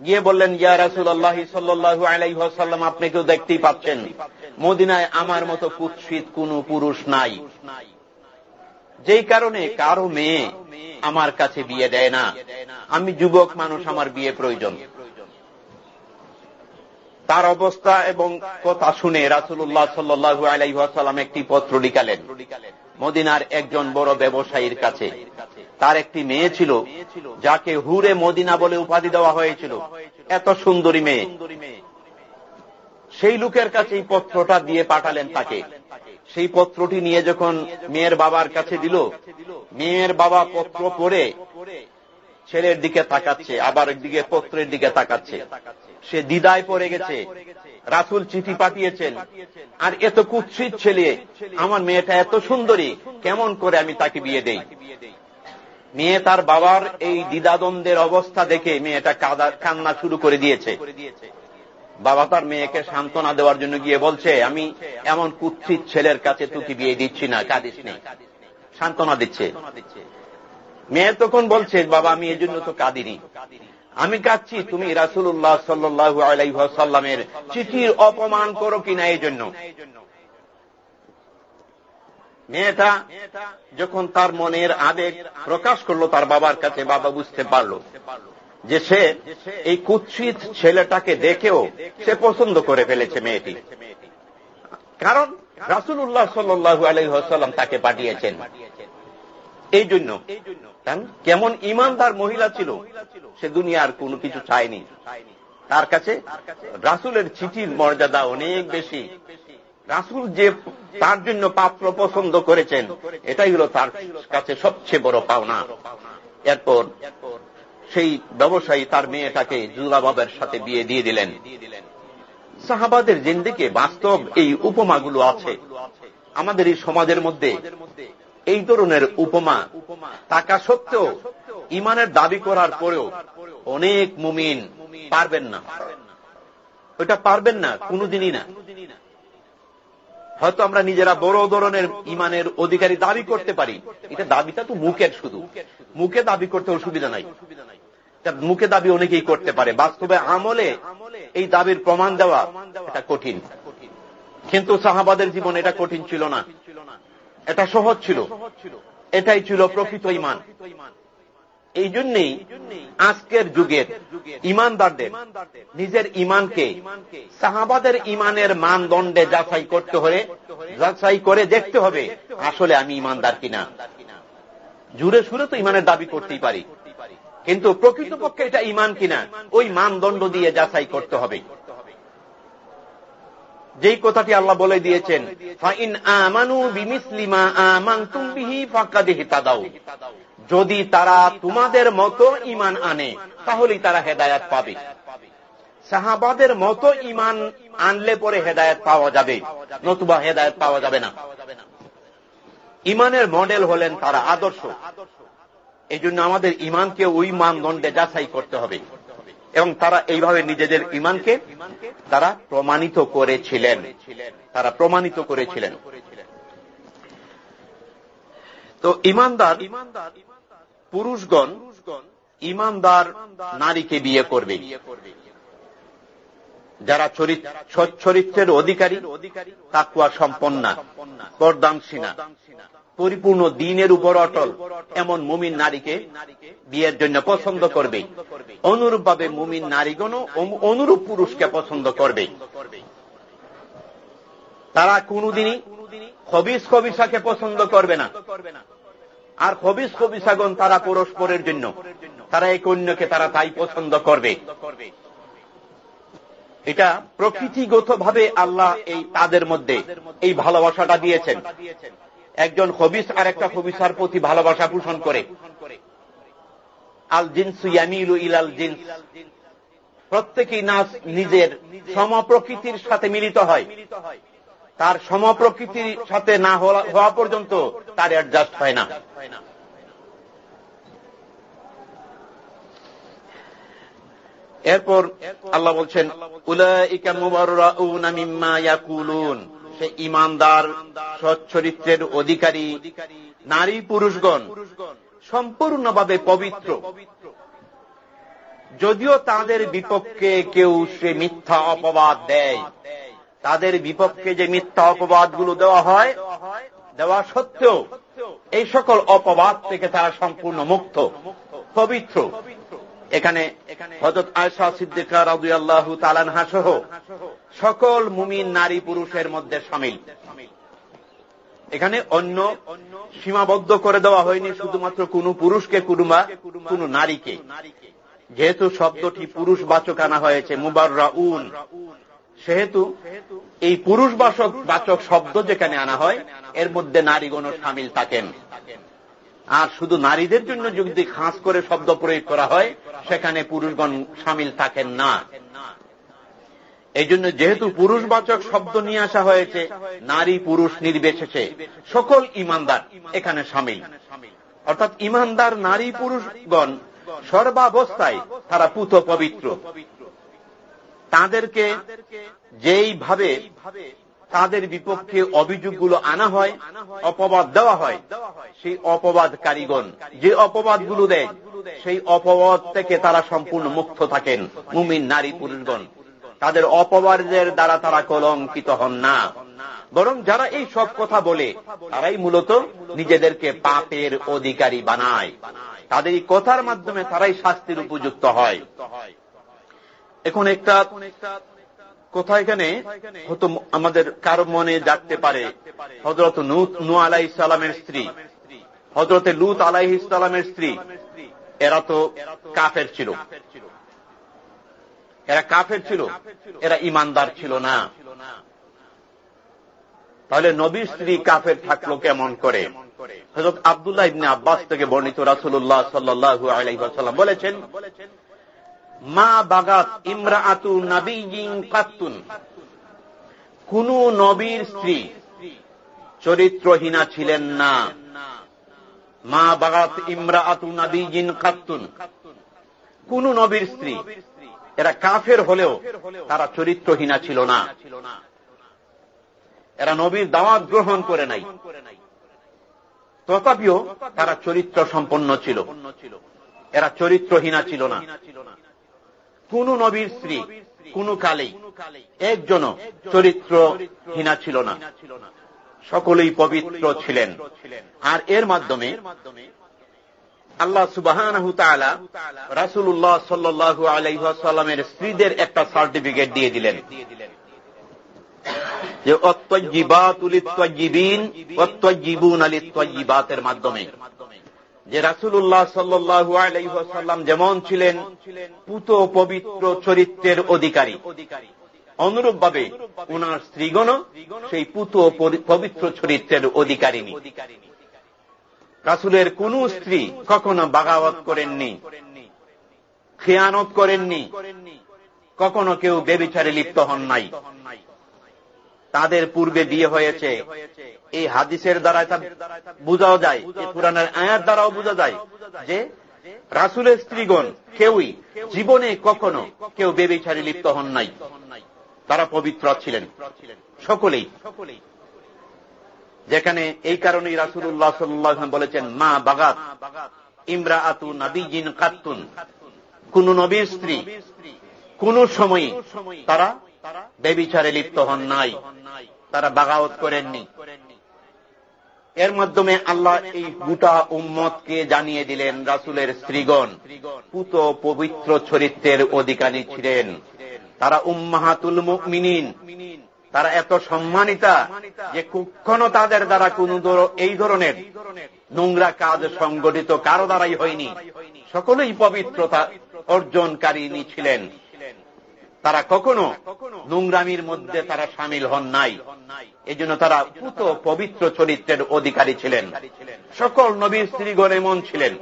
গিয়ে বললেন, ইয়া রাসুল আল্লাহ সাল্লু আলাইসাল্লাম আপনি কেউ দেখতেই পাচ্ছেন। মদিনায় আমার মতো কুৎসিত কোন পুরুষ নাই। যেই কারণে কারও মেয়ে আমার কাছে বিয়ে দেয় না। আমি যুবক মানুষ, আমার বিয়ে প্রয়োজন। তার অবস্থা এবং কথা শুনে রাসুল্লাহ সাল্লু আলাইসাল্লাম একটি পত্র লিখালেন। মদিনার একজন বড় ব্যবসায়ীর কাছে। তার একটি মেয়ে ছিল, যাকে হুরে মদিনা বলে উপাধি দেওয়া হয়েছিল। এত সুন্দরী মেয়ে। সেই লোকের কাছে এই পত্রটা দিয়ে পাঠালেন তাকে। সেই পত্রটি নিয়ে যখন মেয়ের বাবার কাছে দিল, মেয়ের বাবা পত্র পড়ে ছেলের দিকে তাকাচ্ছে, আবার একদিকে পত্রের দিকে তাকাচ্ছে। সে দিদায় পড়ে গেছে। রাসুল চিঠি পাঠিয়েছেন। আর এত কুৎসিত ছেলে, আমার মেয়েটা এত সুন্দরী, কেমন করে আমি তাকে বিয়ে দেই? মেয়ে তার বাবার এই দ্বিধাদ্বন্দ্বের অবস্থা দেখে মেয়েটা কান্না শুরু করে দিয়েছে। বাবা তার মেয়েকে সান্ত্বনা দেওয়ার জন্য গিয়ে বলছে, আমি এমন কুৎসিত ছেলের কাছে তুকি বিয়ে দিচ্ছি না, কাঁদিস নেই সান্ত্বনা দিচ্ছে। মেয়ে তখন বলছে, বাবা, আমি এই জন্য তো কাঁদিনি। আমি কাঁদছি তুমি রাসুল্লাহ সাল্লু আলাইসাল্লামের চিঠির অপমান করো কিনা এই জন্য মেয়েটা যখন তার মনের আবেগ প্রকাশ করল, তার বাবার কাছে বাবা বুঝতে পারল যে সে এই কুৎসিত ছেলেটাকে দেখেও সে পছন্দ করে ফেলেছে মেয়েটি। কারণ রাসুল্লাহ সাল্লু আলহাম তাকে পাঠিয়েছেন। এই জন্য কেমন ইমানদার মহিলা ছিল, সে দুনিয়ার কোনো কিছু চায়নি। তার কাছে রাসুলের চিঠির মর্যাদা অনেক বেশি। রাসুল যে তার জন্য পাত্র পছন্দ করেছেন, এটাই হল তার কাছে সবচেয়ে বড় পাওনা। এরপর সেই ব্যবসায়ী তার মেয়েটাকে জুলাবাবের সাথে বিয়ে দিয়ে দিলেন। সাহাবাদের জিন্দিকে বাস্তব এই উপমাগুলো আছে। আমাদের এই সমাজের মধ্যে এই ধরনের উপমা থাকা সত্ত্বেও ইমানের দাবি করার পরেও অনেক মুমিন পারবেন না। ওইটা পারবেন না, কোনদিনই না। হয়তো আমরা নিজেরা বড় ধরনের ইমানের অধিকারী দাবি করতে পারি। এটা দাবিটা তো মুখের শুধু। মুখে দাবি করতে অসুবিধা নাই। মুখে দাবি অনেকেই করতে পারে। বাস্তবে আমলে এই দাবির প্রমাণ দেওয়া এটা কঠিন। কিন্তু সাহাবাদের জীবন এটা কঠিন ছিল না। এটা সহজ ছিল। এটাই ছিল প্রকৃত ইমান এই জন্যই আজকের যুগের ইমানদারদের নিজের ইমানকে সাহাবাদের ইমানের মানদণ্ডে যাচাই করতে হলে, যাচাই করে দেখতে হবে আসলে আমি ইমানদার কিনা। জুড়ে সুরে তো ইমানের দাবি করতেই পারি। কিন্তু প্রকৃতপক্ষে এটা ইমান কিনা, ওই মানদণ্ড দিয়ে যাচাই করতে হবে। যেই কথাটি আল্লাহ বলে দিয়েছেন যদি তারা তোমাদের মতো ইমান আনে, তাহলেই তারা হেদায়াত পাবে। সাহাবাদের মতো ইমান আনলে পরে হেদায়ত পাওয়া যাবে, নতুবা হেদায়ত পাওয়া যাবে না। ইমানের মডেল হলেন তারা আদর্শ। এই আমাদের ইমানকে ওই মানদণ্ডে যাচাই করতে হবে। এবং তারা এইভাবে নিজেদের ইমানকে তারা প্রমাণিত করেছিলেন। তারা প্রমাণিত করেছিলেন। তো ইমানদার ইমানদার পুরুষগণ ইমানদার নারীকে বিয়ে করবে। যারা চরিত্রের অধিকারী অধিকারী, তাকুয়া সম্পন্না পর্দাংসীনা পরিপূর্ণ দিনের উপর অটল এমন মুমিন নারীকে বিয়ের জন্য পছন্দ করবে। অনুরূপভাবে মুমিন নারীগণও অনুরূপ পুরুষকে পছন্দ করবে। তারা কোনদিনই খবিস খবিসাকে পছন্দ করবে না। আর খবিস খবিসাগণ তারা পরস্পরের জন্য, তারা এক অন্যকে তারা তাই পছন্দ করবে। এটা প্রকৃতিগত ভাবে আল্লাহ এই তাদের মধ্যে এই ভালোবাসাটা দিয়েছেন। একজন হবিস আর একটা হবিসার প্রতি ভালোবাসা পোষণ করে। আল জিনসু ইলাল জিন্স প্রত্যেকেই নাচ নিজের সমপ্রকৃতির সাথে মিলিত হয়। তার সমপ্রকৃতির সাথে না হওয়া পর্যন্ত তার অ্যাডজাস্ট হয় না। এরপর আল্লাহ বলছেন, উলাইকা মুবাররাউনা মিম্মা ইয়াকুলুন। সে ইমানদার সচ্চরিত্রের অধিকারী, নারী পুরুষগণ, সম্পূর্ণভাবে পবিত্র। যদিও তাদের বিপক্ষে কেউ সে মিথ্যা অপবাদ দেয়, তাদের বিপক্ষে যে মিথ্যা অপবাদগুলো দেওয়া হয়, দেওয়া সত্ত্বেও এই সকল অপবাদ থেকে তারা সম্পূর্ণ মুক্ত, পবিত্র। এখানে হজরত আয়সা সিদ্দিকা রাজু আল্লাহ তালানহা সহ সকল মুমিন নারী পুরুষের মধ্যে সামিল। এখানে অন্য সীমাবদ্ধ করে দেওয়া হয়নি শুধুমাত্র কোন পুরুষকে কুরুমা কোন নারীকে। যেহেতু শব্দটি পুরুষ বাচক আনা হয়েছে মুবাররা উন সেহেতু এই পুরুষ বাচক বাচক শব্দ যেখানে আনা হয়, এর মধ্যে নারীগণ সামিল থাকেন। আর শুধু নারীদের জন্য যদি খাস করে শব্দ প্রয়োগ করা হয়, সেখানে পুরুষগণ সামিল থাকেন না। এই জন্য যেহেতু পুরুষবাচক শব্দ নিয়ে আসা হয়েছে, নারী পুরুষ নির্বিশেষে সকল ইমানদার এখানে সামিল। অর্থাৎ ইমানদার নারী পুরুষগণ সর্বাবস্থায় তারা পুত পবিত্র। তাদেরকে যেইভাবে তাদের বিপক্ষে অভিযোগগুলো আনা হয়, অপবাদ দেওয়া হয়। সেই অপবাদ কারিগণ যে অপবাদগুলো দেয়, সেই অপবাদ থেকে তারা সম্পূর্ণ মুক্ত থাকেন, মুমিন নারী পুরুষগণ। তাদের অপবাদের দ্বারা তারা কলঙ্কিত হন না। বরং যারা এই সব কথা বলে, তারাই মূলত নিজেদেরকে পাপের অধিকারী বানায়। তাদের এই কথার মাধ্যমে তারাই শাস্তির উপযুক্ত হয়। এখন একটা কোথায় এখানে? হয়তো আমাদের কারও মনে জাগতে পারে। হজরত নু আলাহ ইসলামের স্ত্রী। হজরতে লুত আলাহ ইসলামের স্ত্রী। এরা তো কাফের ছিল। এরা কাফের ছিল। এরা ইমানদার ছিল না। তাহলে নবীর স্ত্রী কাফের থাকল কেমন করে? হজরত আবদুল্লাহ ইবনে আব্বাস থেকে বর্ণিত রাসুল্লাহ সাল্লু আলাইসাল্লাম বলেছেন মা বাগাত ইমরাআতু নাবিয়িন কাত্তুন। কোন নবীর স্ত্রী চরিত্রহীনা ছিলেন না। মা বাগাত ইমরাআতু নাবিয়িন কাত্তুন। কোন নবীর স্ত্রী, এরা কাফের হলেও তারা চরিত্রহীনা ছিল না। এরা নবীর দাওয়াত গ্রহণ করে নাই। তথাপিও তারা চরিত্র সম্পন্ন ছিল। এরা চরিত্রহীনা ছিল না। কোন নবীর স্ত্রী কোন কালেই একজন চরিত্রহীনা ছিল না। সকলেই পবিত্র ছিলেন। আর এর মাধ্যমে আল্লাহ সুবাহ রাসুল্লাহ সাল্লু আলাইসাল্লামের স্ত্রীদের একটা সার্টিফিকেট দিয়ে দিলেন। যে অত্তজিবাতুলিত্তজিবিন অত্তজিবুন আলিত্তজিবাতের মাধ্যমে। যে রাসুল্লাহ সাল্লু আলাইসাল্লাম যেমন ছিলেন, পুত পবিত্র চরিত্রের অধিকারী। অনুরূপ ভাবে ওনার স্ত্রীগণ সেই পুত পবিত্র চরিত্রের অধিকারিণী। রাসুলের কোন স্ত্রী কখনো বাগাওয়াত করেননি, খেয়ানত করেননি, কখনো কেউ বেবিচারে লিপ্ত হন নাই। তাদের পূর্বে বিয়ে হয়েছে। এই হাদিসের দ্বারা বোঝাও যায়, এই পুরাণের আয়ার দ্বারাও বোঝা যায় যে রাসুলের স্ত্রীগণ কেউই জীবনে কখনো কেউ বেবিচারে লিপ্ত হন নাই। তারা পবিত্র ছিলেন। সকলেই। সকলেই যেখানে এই কারণেই রাসুল্লাহ সাল্লাহ বলেছেন, মা বাগাত ইমরা আতু নাবিজিন কাত্তুন। কোন নবীর স্ত্রী কোন সময় তারা বেবিচারে লিপ্ত হন নাই। তারা বাগাওত করেননি। এর মাধ্যমে আল্লাহ এই গোটা উম্মতকে জানিয়ে দিলেন, রাসুলের স্ত্রীগণ, পুত পবিত্র চরিত্রের অধিকারী ছিলেন। তারা উম্মাহাতুল মুমিনিন। তারা এত সম্মানিতা যে কখনো তাদের দ্বারা কোন এই ধরনের নোংরা কাজ সংগঠিত কারও দ্বারাই হয়নি। সকলেই পবিত্রতা অর্জনকারিনী ছিলেন। তারা কখনো নোংরামির মধ্যে তারা সামিল হন নাই। এই জন্য তারা পুত পবিত্র চরিত্রের অধিকারী ছিলেন। সকল নবীর স্ত্রীগণ এমন ছিলেন।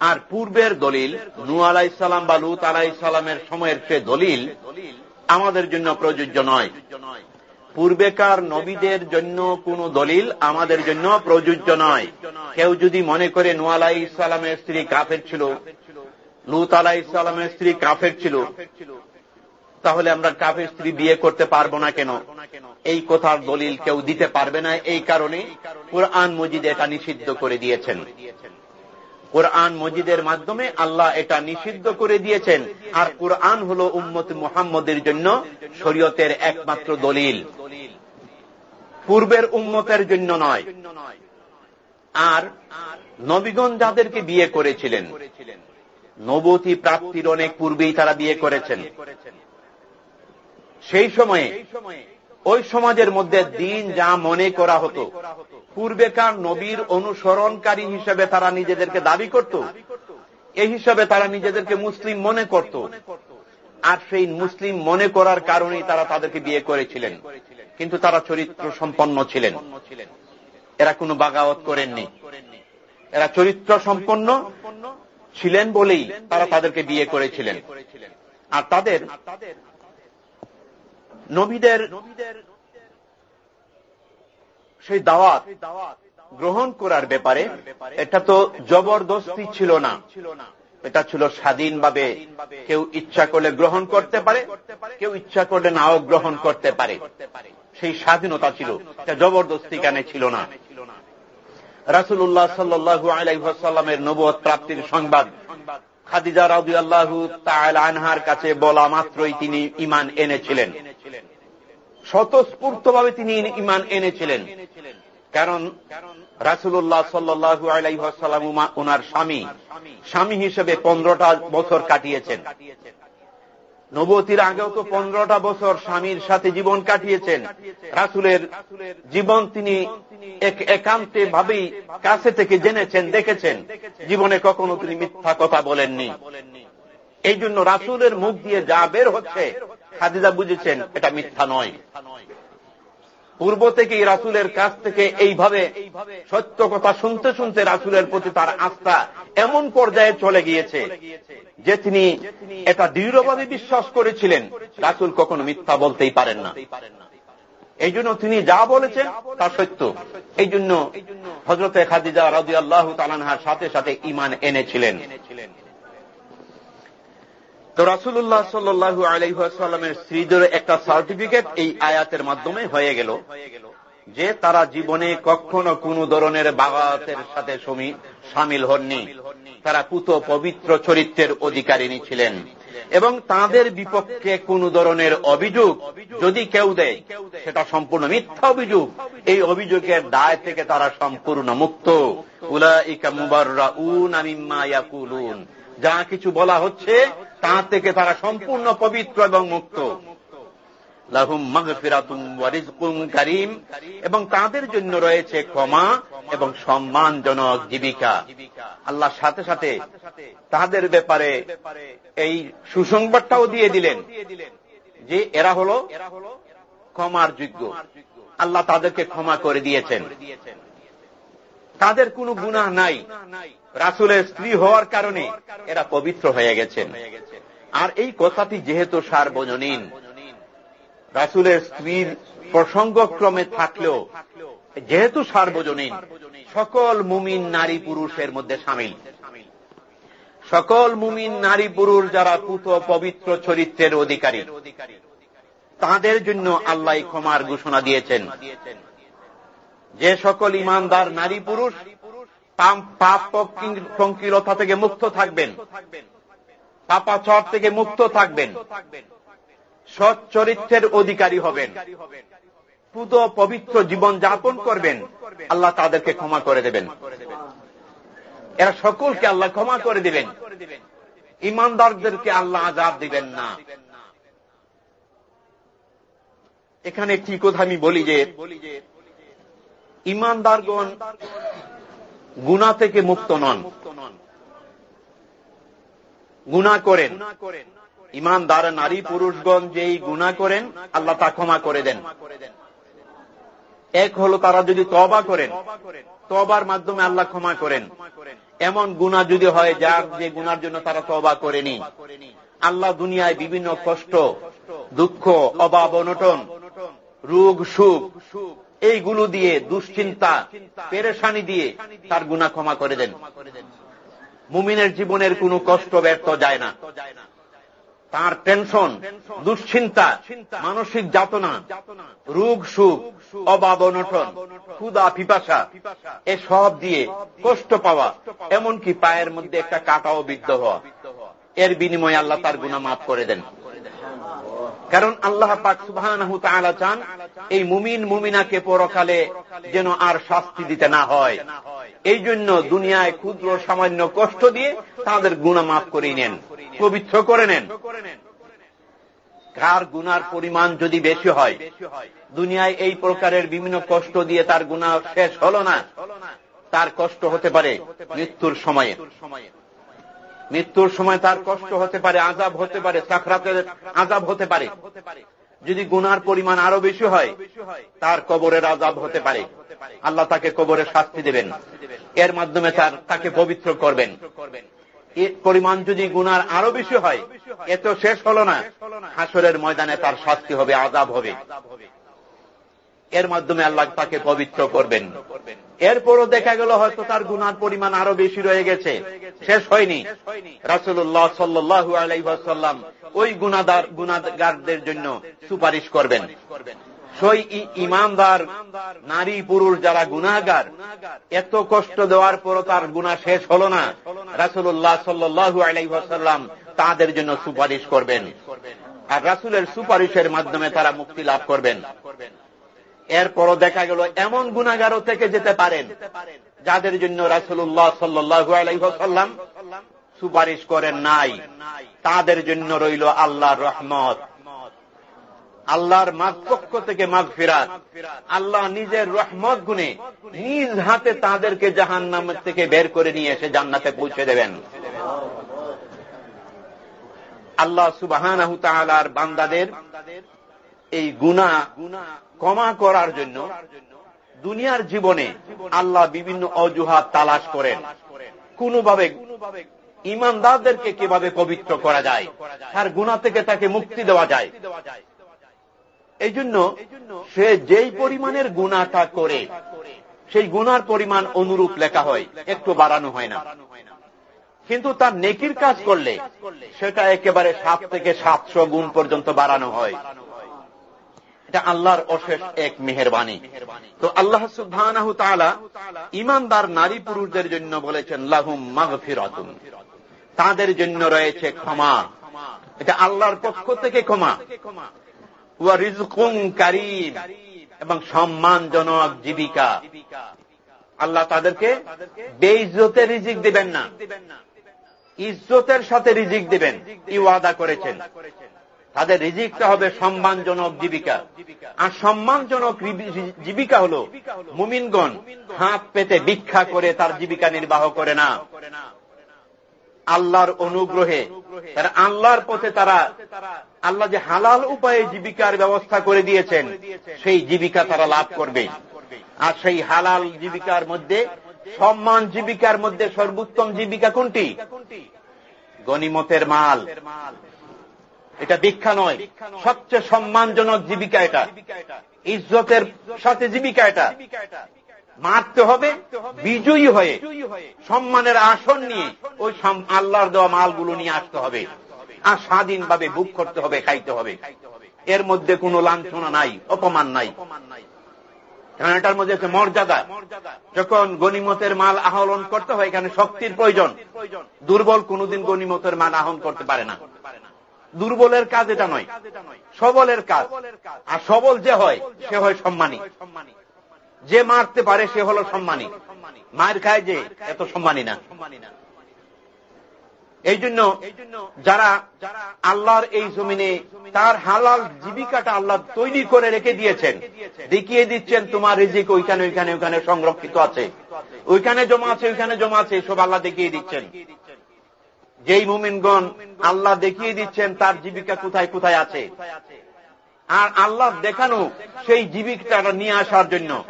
আর পূর্বের দলিল নু আলাইসালাম বা লুত আলাইসালামের সময়ের সে দলিল আমাদের জন্য প্রযোজ্য নয়। পূর্বেকার নবীদের জন্য কোন দলিল আমাদের জন্য প্রযোজ্য নয়। কেউ যদি মনে করে নোয়ালাই ইসলামের স্ত্রী কাফের ছিল লুত আলাহ ইসলামের স্ত্রী কাফের ছিল। তাহলে আমরা কাফের স্ত্রী বিয়ে করতে পারব না কেন? এই কথার দলিল কেউ দিতে পারবে না। এই কারণে কোরআন মজিদ এটা নিষিদ্ধ করে দিয়েছেন। কোরআন মজিদের মাধ্যমে আল্লাহ এটা নিষিদ্ধ করে দিয়েছেন। আর কোরআন হল উম্মত মুহাম্মদের জন্য শরীয়তের একমাত্র দলিল। পূর্বের উম্মতের জন্য নয়। আর নবীগণ যাদেরকে বিয়ে করেছিলেন নবতী প্রাপ্তির অনেক পূর্বেই তারা বিয়ে করেছেন। সেই সময়ে ওই সমাজের মধ্যে দিন যা মনে করা হতো, পূর্বেকার নবীর অনুসরণকারী হিসেবে তারা নিজেদেরকে দাবি করত। এই হিসাবে তারা নিজেদেরকে মুসলিম মনে করত। আর সেই মুসলিম মনে করার কারণেই তারা তাদেরকে বিয়ে করেছিলেন। কিন্তু তারা চরিত্র সম্পন্ন ছিলেন। এরা কোনো বাগাওয়াত করেননি। এরা চরিত্র সম্পন্ন ছিলেন বলেই তারা তাদেরকে বিয়ে করেছিলেন। আর তাদের নবীদের সেই দাওয়াত গ্রহণ করার ব্যাপারে এটা তো জবরদস্তি ছিল না। এটা ছিল স্বাধীনভাবে কেউ ইচ্ছা করলে গ্রহণ করতে পারে কেউ ইচ্ছা করলে নাও গ্রহণ করতে পারে। সেই স্বাধীনতা ছিল। এটা জবরদস্তি কেন ছিল না। রাসুল্লাহ সাল্লু আলাইসাল্লামের নবত প্রাপ্তির সংবাদ। খাদিজা রাজু আল্লাহ আনহার কাছে বলা মাত্রই তিনি ইমান এনেছিলেন। স্বতঃস্ফূর্তভাবে তিনি ইমান এনেছিলেন। কারণ রাসুল্লাহ সাল্লু আলাইসাল্লাম ওনার স্বামী স্বামী হিসেবে পনেরোটা বছর কাটিয়েছেন। নবতির আগেও তো পনেরোটা বছর স্বামীর সাথে জীবন কাটিয়েছেন। রাসুলের জীবন তিনি একান্তে ভাবেই কাছে থেকে জেনেছেন, দেখেছেন। জীবনে কখনো তিনি মিথ্যা কথা বলেননি। এই জন্য রাসুলের মুখ দিয়ে যা বের হচ্ছে, খাদিজা বুঝেছেন, এটা মিথ্যা নয়। পূর্ব থেকে রাসুলের কাছ থেকে এইভাবে সত্য কথা শুনতে শুনতে রাসুলের প্রতি তার আস্থা এমন পর্যায়ে চলে গিয়েছে যে তিনি এটা দৃঢ়ভাবে বিশ্বাস করেছিলেন, রাসুল কখনো মিথ্যা বলতেই পারেন না। এই জন্য তিনি যা বলেছেন তা সত্য। এই জন্য হজরতে খাদিজা রাজু আল্লাহ তালানহার সাথে সাথে ইমান এনেছিলেন। তো রাসুল্লাহ সাল্লু আলহামের স্ত্রীদের একটা সার্টিফিকেট এই আয়াতের মাধ্যমে হয়ে গেল যে তারা জীবনে কখনো কোন ধরনের বাগাতের সাথে সামিল হননি। তারা পুত পবিত্র চরিত্রের অধিকারিণী ছিলেন এবং তাদের বিপক্ষে কোন ধরনের অভিযোগ যদি কেউ দেয়, সেটা সম্পূর্ণ মিথ্যা অভিযোগ। এই অভিযোগের দায় থেকে তারা সম্পূর্ণ মুক্ত। উলা ইকা ইয়াকুলুন। যা কিছু বলা হচ্ছে তা থেকে তারা সম্পূর্ণ পবিত্র এবং মুক্ত। লাহুম ওয়ারিজকুম কারিম। এবং তাদের জন্য রয়েছে ক্ষমা এবং সম্মানজনক জীবিকা। আল্লাহর সাথে সাথে তাদের ব্যাপারে এই সুসংবাদটাও দিয়ে দিলেন যে এরা হল ক্ষমার যোগ্য। আল্লাহ তাদেরকে ক্ষমা করে দিয়েছেন। তাদের কোনো গুনাহ নাই। রাসুলের স্ত্রী হওয়ার কারণে এরা পবিত্র হয়ে গেছেন। আর এই কথাটি যেহেতু সার্বজনীন, রাসুলের স্ত্রীর প্রসঙ্গক্রমে থাকলেও যেহেতু সার্বজনীন, সকল মুমিন নারী পুরুষের মধ্যে সামিল। সকল মুমিন নারী পুরুষ যারা পুত পবিত্র চরিত্রের অধিকারী, তাদের জন্য আল্লাহ ক্ষমার ঘোষণা দিয়েছেন। যে সকল ইমানদার নারী পুরুষ পাপ পঙ্কিলতা থেকে মুক্ত থাকবেন। পাপাচর থেকে মুক্ত থাকবেন। সৎ চরিত্রের অধিকারী হবেন। পুত পবিত্র জীবন যাপন করবেন। আল্লাহ তাদেরকে ক্ষমা করে দেবেন। এরা সকলকে আল্লাহ ক্ষমা করে দিবেন। ইমানদারদেরকে আল্লাহ আজাদ দিবেন না। এখানে একটি কথা আমি বলি যে, ইমানদারগণ গুণা থেকে মুক্ত নন। গুণা করেন। ইমানদার নারী পুরুষগণ যেই গুণা করেন আল্লাহ তা ক্ষমা করে দেন। এক হলো তারা যদি তবা করেন তবার মাধ্যমে আল্লাহ ক্ষমা করেন। এমন গুণা যদি হয় যার যে গুনার জন্য তারা তবা করেনি। আল্লাহ দুনিয়ায় বিভিন্ন কষ্ট দুঃখ অভাব অনটন রোগ সুখ এইগুলো দিয়ে দুশ্চিন্তা পেরেশানি দিয়ে তার গুণা ক্ষমা করে দেন। মুমিনের জীবনের কোনো কষ্ট ব্যর্থ যায় না। তার টেনশন, দুশ্চিন্তা, মানসিক যাতনা, রোগ সুখ অবাব অনটন ক্ষুদা পিপাসা এসব দিয়ে কষ্ট পাওয়া, এমনকি পায়ের মধ্যে একটা কাটাও বিদ্ধ হওয়া। এর বিনিময়ে আল্লাহ তার গুণা মাফ করে দেন। কারণ আল্লাহ পাক সুবাহ চান এই মুমিন, মুমিনাকে পরকালে যেন আর শাস্তি দিতে না হয়। এই জন্য দুনিয়ায় ক্ষুদ্র সামান্য কষ্ট দিয়ে তাদের গুণা মাফ করে নেন, পবিত্র করে নেন। কার গুনার পরিমাণ যদি বেশি হয়, দুনিয়ায় এই প্রকারের বিভিন্ন কষ্ট দিয়ে তার গুণা শেষ হল না, তার কষ্ট হতে পারে মৃত্যুর সময়ে। মৃত্যুর সময় তার কষ্ট হতে পারে আজাব হতে পারে, সাকরাতের আজাব হতে পারে। যদি গুনার পরিমাণ আরও বেশি হয়, তার কবরের আজাব হতে পারে। আল্লাহ তাকে কবরে শাস্তি দেবেন। এর মাধ্যমে তার, তাকে পবিত্র করবেন। পরিমাণ যদি গুনার আরও বেশি হয় এত শেষ হল না। হাসরের ময়দানে তার শাস্তি হবে আজাব হবে। এর মাধ্যমে আল্লাহ তাকে পবিত্র করবেন। এরপরও দেখা গেল হয়তো তার গুনার পরিমাণ আরও বেশি রয়ে গেছে। শেষ হয়নি। রাসুল্লাহ সাল্লু আলাইসাল্লাম ওই গুনাদার গুনাগারদের জন্য সুপারিশ করবেন। সই ইমানদার নারী পুরুষ যারা গুনাগার এত কষ্ট দেওয়ার পরও তার গুণা শেষ হল না। রাসুল্লাহ সাল্লু আলাইসাল্লাম তাদের জন্য সুপারিশ করবেন। আর রাসুলের সুপারিশের মাধ্যমে তারা মুক্তি লাভ করবেন। এরপরও দেখা গেল এমন গুণাগারও থেকে যেতে পারেন যাদের জন্য রাসুল্লাহ সাল্লু আলাইসাল্লাম সুপারিশ করেন নাই। তাদের জন্য রইল আল্লাহর রহমত। আল্লাহর মাঘ পক্ষ থেকে মাঘ ফিরাত আল্লাহ নিজের রহমত গুনে নিজ হাতে তাদেরকে জাহান নামের থেকে বের করে নিয়ে এসে জান্নাতে পৌঁছে দেবেন। আল্লাহ সুবাহান বান্দাদের এই গুণা ক্ষমা করার জন্য দুনিয়ার জীবনে আল্লাহ বিভিন্ন অজুহাত তালাশ করেন। কোনভাবে ইমানদারদেরকে কীভাবে পবিত্র করা যায়, তার গুণা থেকে তাকে মুক্তি দেওয়া যায়। এই জন্য সে যেই পরিমাণের গুণাটা করে, সেই গুনার পরিমাণ অনুরূপ লেখা হয়, একটু বাড়ানো হয় না। কিন্তু তার নেকির কাজ করলে সেটা একেবারে সাত থেকে সাতশো গুণ পর্যন্ত বাড়ানো হয়। এটা আল্লাহর অশেষ এক মেহরবানি। তো আল্লাহ তাআলা ইমানদার নারী পুরুষদের জন্য বলেছেন, লাহুম মাগফিরাতুন। তাদের জন্য রয়েছে ক্ষমা। এটা আল্লাহর পক্ষ থেকে ক্ষমা। ওয়া রিজকুন কারীম এবং সম্মানজনক জীবিকা। আল্লাহ তাদেরকে বেইজ্জতে রিজিক দিবেন না। ইজ্জতের সাথে রিজিক দিবেন। ই ওয়াদা করেছেন। তাদের রিজিকটা হবে সম্মানজনক জীবিকা। আর সম্মানজনক জীবিকা হল মুমিনগণ হাত পেতে ভিক্ষা করে তার জীবিকা নির্বাহ করে না। আল্লাহর অনুগ্রহে, তারা আল্লাহর পথে তারা, আল্লাহ যে হালাল উপায়ে জীবিকার ব্যবস্থা করে দিয়েছেন, সেই জীবিকা তারা লাভ করবে। আর সেই হালাল জীবিকার মধ্যে, সম্মান জীবিকার মধ্যে সর্বোত্তম জীবিকা কোনটি? গনিমতের মাল। এটা দীক্ষা নয়। সবচেয়ে সম্মানজনক জীবিকা এটা। ইজ্জতের সাথে জীবিকা এটা। মারতে হবে, বিজয়ী হয়ে, সম্মানের আসন নিয়ে ওই আল্লাহর দেওয়া মালগুলো নিয়ে আসতে হবে। আর স্বাধীনভাবে বুক করতে হবে, খাইতে হবে। এর মধ্যে কোনো লাঞ্ছনা নাই, অপমান নাই। কারণ এটার মধ্যে আছে মর্যাদা। যখন গনিমতের মাল আহরণ করতে হয়, এখানে শক্তির প্রয়োজন। দুর্বল কোনদিন গনিমতের মাল আহরণ করতে পারে না। দুর্বলের কাজ এটা নয়। সবলের কাজ। আর সবল যে হয়, সে হয় সম্মানী। যে মারতে পারে, সে হল সম্মানী। মায়ের খায় যে, এত সম্মানী না। এই জন্য যারা আল্লাহর এই জমিনে তার হালাল জীবিকাটা আল্লাহ তৈরি করে রেখে দিয়েছেন, দেখিয়ে দিচ্ছেন, তোমার রিজিক ওইখানে ওইখানে ওইখানে সংরক্ষিত আছে। ওইখানে জমা আছে, ওইখানে জমা আছে সব আল্লাহ দেখিয়ে দিচ্ছেন। যেই মুমিনগণ আল্লাহ দেখিয়ে দিচ্ছেন তার জীবিকা কোথায় কোথায় আছে? আর আল্লাহ দেখানো সেই জীবিকাটা নিয়ে আসার জন্য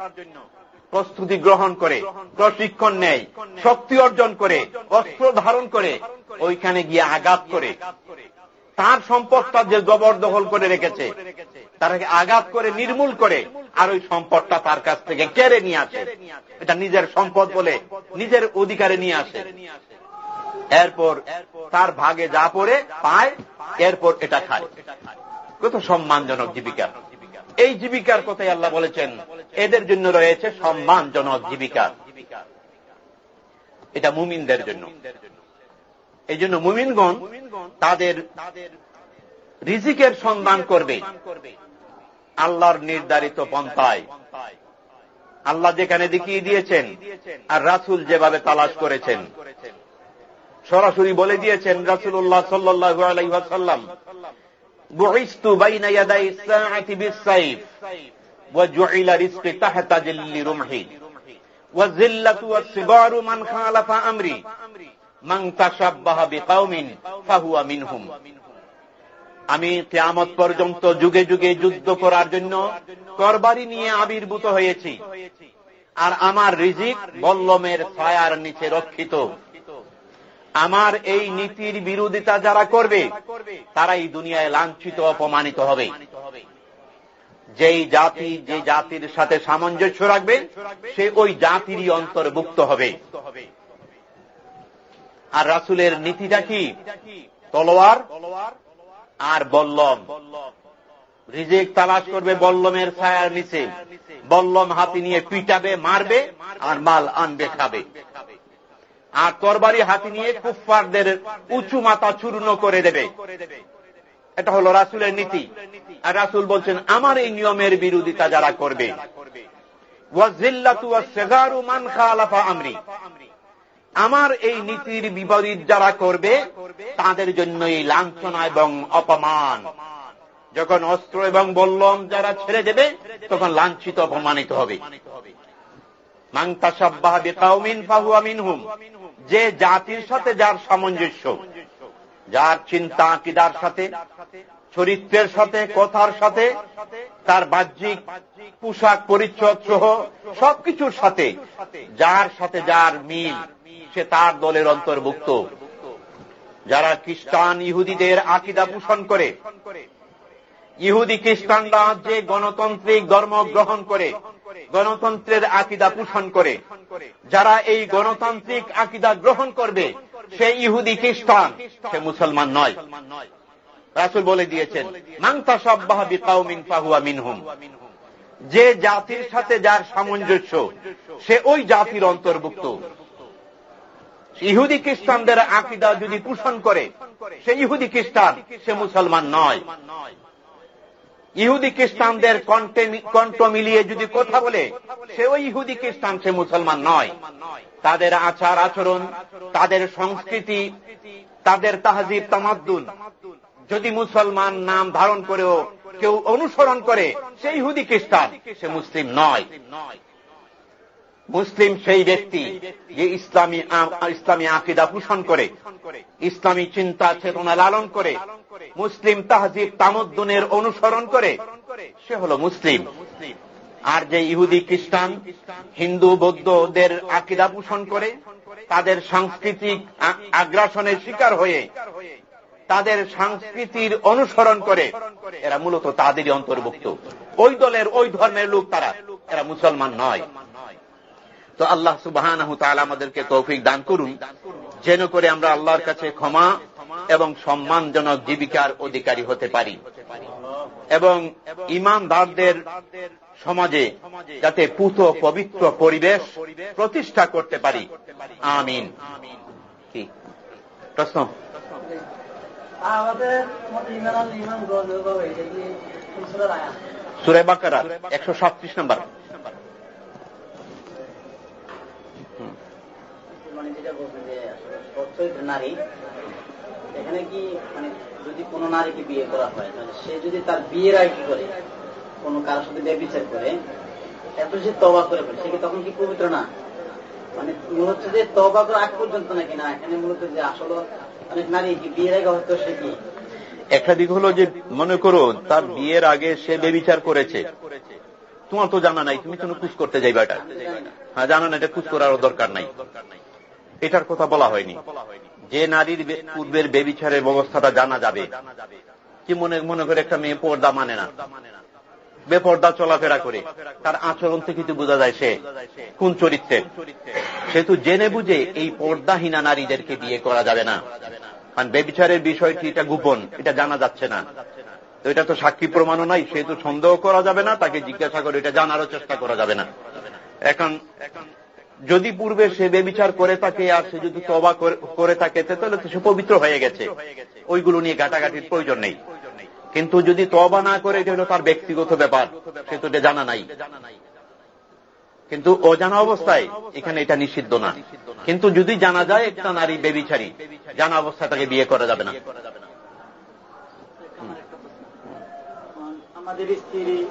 প্রস্তুতি গ্রহণ করে, প্রশিক্ষণ নেয়, শক্তি অর্জন করে, অস্ত্র ধারণ করে, ওইখানে গিয়ে আঘাত করে। তার সম্পদটা যে জবরদখল করে রেখেছে তারাকে আঘাত করে, নির্মূল করে, আর ওই সম্পদটা তার কাছ থেকে কেড়ে নিয়ে আসে। এটা নিজের সম্পদ বলে, নিজের অধিকারে নিয়ে আসে। এরপর তার ভাগে যা পড়ে পায়, এরপর এটা খায়। কত সম্মানজনক জীবিকা। এই জীবিকার কথাই আল্লাহ বলেছেন, এদের জন্য রয়েছে সম্মানজনক জীবিকা। এটা মুমিনদের জন্য। এই জন্য মুমিনগণ তাদের রিজিকের সন্ধান করবে, আল্লাহর নির্ধারিত পন্থায়। আল্লাহ যেখানে দেখিয়ে দিয়েছেন, আর রাসুল যেভাবে তালাশ করেছেন। সরাসরি বলে দিয়েছেন রাসুল্লাহ সাল্লাহাম আমি কেয়ামত পর্যন্ত যুগে যুগে যুদ্ধ করার জন্য করবারি নিয়ে আবির্ভূত হয়েছি, আর আমার রিজিক বল্লমের ছায়ার নিচে রক্ষিত। আমার এই নীতির বিরোধিতা যারা করবে, তারা এই দুনিয়ায় লাঞ্ছিত, অপমানিত হবে। যেই জাতি যে জাতির সাথে সামঞ্জস্য রাখবে, সে ওই জাতিরই অন্তর্ভুক্ত হবে। আর রাসুলের নীতিটা কি? তলোয়ার আর বল্লম। রিজেক তালাশ করবে বল্লমের ছায়ার নিচে। বল্লম হাতি নিয়ে পিটাবে, মারবে, আর মাল আনবে, খাবে। আর তরবারি হাতি নিয়ে কুফফারদের উঁচু মাথা চূর্ণ করে দেবে। এটা হল রাসুলের নীতি। আর রাসুল বলছেন, আমার এই নিয়মের বিরোধিতা যারা করবে আমার। এই নীতির বিপরীত যারা করবে, তাদের জন্য এই লাঞ্ছনা এবং অপমান। যখন অস্ত্র এবং বল্লম যারা ছেড়ে দেবে, তখন লাঞ্ছিত, অপমানিত হবে। মাংতা মাংতাসাব্বাহ বেকাউমিন ফাহুয়া মিনহুম। যে জাতির সাথে যার সামঞ্জস্য, যার চিন্তা আকিদার সাথে, চরিত্রের সাথে, কথার সাথে, তার বাহ্যিক পোশাক পরিচ্ছদ সহ সবকিছুর সাথে, যার সাথে যার মিল, সে তার দলের অন্তর্ভুক্ত। যারা খ্রিস্টান ইহুদিদের আকিদা পোষণ করে, ইহুদি খ্রিস্টানরা যে গণতান্ত্রিক ধর্ম গ্রহণ করে গণতন্ত্রের আকিদা পোষণ করে। যারা এই গণতান্ত্রিক আকিদা গ্রহণ করবে, সে ইহুদি খ্রিস্টান, সে মুসলমান নয়। রাসুল বলে দিয়েছেন মাংতা সব্বাহাবি কাউমিন ফাহুয়া মিনহুম। যে জাতির সাথে যার সামঞ্জস্য, সে ওই জাতির অন্তর্ভুক্ত। ইহুদি খ্রিস্টানদের আকিদা যদি পোষণ করে, সে ইহুদি খ্রিস্টান, সে মুসলমান নয়। ইহুদি খ্রিস্টানদের কণ্ঠ মিলিয়ে যদি কথা বলে, সে ওই ইহুদি খ্রিস্টান, সে মুসলমান নয়। তাদের আচার আচরণ, তাদের সংস্কৃতি, তাদের তাহাজিব, তামাদ্দুন, যদি মুসলমান নাম ধারণ করেও কেউ অনুসরণ করে সেই ইহুদি খ্রিস্টান, সে মুসলিম নয়। মুসলিম সেই ব্যক্তি যে ইসলামী ইসলামী আকিদা পোষণ করে, ইসলামী চিন্তা চেতনা লালন করে মুসলিম তাহজিব তামদ্দুনের অনুসরণ করে। সে হল মুসলিম। আর যে ইহুদি খ্রিস্টান, হিন্দু, বৌদ্ধদের আকিদা পোষণ করে, তাদের সাংস্কৃতিক আগ্রাসনের শিকার হয়ে তাদের সংস্কৃতির অনুসরণ করে, এরা মূলত তাদেরই অন্তর্ভুক্ত। ওই দলের ওই ধর্মের লোক তারা, এরা মুসলমান নয়। তো আল্লাহ সুবাহ আমাদেরকে তৌফিক দান করুন। যেন করে আমরা আল্লাহর কাছে ক্ষমা এবং সম্মানজনক জীবিকার অধিকারী হতে পারি। এবং ইমানদারদের সমাজে যাতে পুত পবিত্র পরিবেশ প্রতিষ্ঠা করতে পারি। আমিন। কি? প্রশ্ন? সুরে বাকারা একশো সাতত্রিশ নম্বর। মানে যেটা বলছেন যে নারী এখানে কি মানে যদি কোনো নারীকে বিয়ে করা হয় সে যদি তার বিয়ের আগে করে, কোনো কারোর সাথে ব্যবচার করে এত সে তবা করে ফেলে, সে কি তখন কি পবিত্র না? মানে মনে হচ্ছে যে তবা করে আগ পর্যন্ত নাকি না, এখানে মূলত যে আসলে অনেক নারী কি বিয়ের আগে হয়তো সে কি? একটা দিক হলো যে, মনে করো, তার বিয়ের আগে সে বেবিচার করেছে। তোমার তো জানা নাই, তুমি কোনো কুচ করতে যাইবা এটা? হ্যাঁ জানা না এটা কুচ করার দরকার নাই। এটার কথা বলা হয়নি। যে নারীর পূর্বের বেবিচারের ব্যবস্থাটা জানা যাবে, কি মনে মনে করে একটা মেয়ে পর্দা মানে না? বেপর্দা চলাফেরা করে, তার আচরণ থেকে কিন্তু বোঝা যায় সে কোন চরিত্রের। সেহেতু জেনে বুঝে এই পর্দাহীনা নারীদেরকে বিয়ে করা যাবে না। কারণ বেবিচারের বিষয়টি এটা গোপন, এটা জানা যাচ্ছে না। তো এটা তো সাক্ষী প্রমাণও নাই সেহেতু সন্দেহ করা যাবে না, তাকে জিজ্ঞাসা করে এটা জানারও চেষ্টা করা যাবে না। এখন যদি পূর্বে সে বেবিচার করে থাকে আর সে যদি তবা করে থাকে তাহলে সে পবিত্র হয়ে গেছে। ওইগুলো নিয়ে গাটাগাটির প্রয়োজন নেই। কিন্তু যদি তবা না করে, এটা হলো তার ব্যক্তিগত ব্যাপার। সে তো এটা জানা নাই। কিন্তু অজানা অবস্থায় এখানে এটা নিষিদ্ধ না। কিন্তু যদি জানা যায়, একটা নারী বেবিচারী, জানা অবস্থায় তাকে বিয়ে করা যাবে না। আমাদের স্ত্রী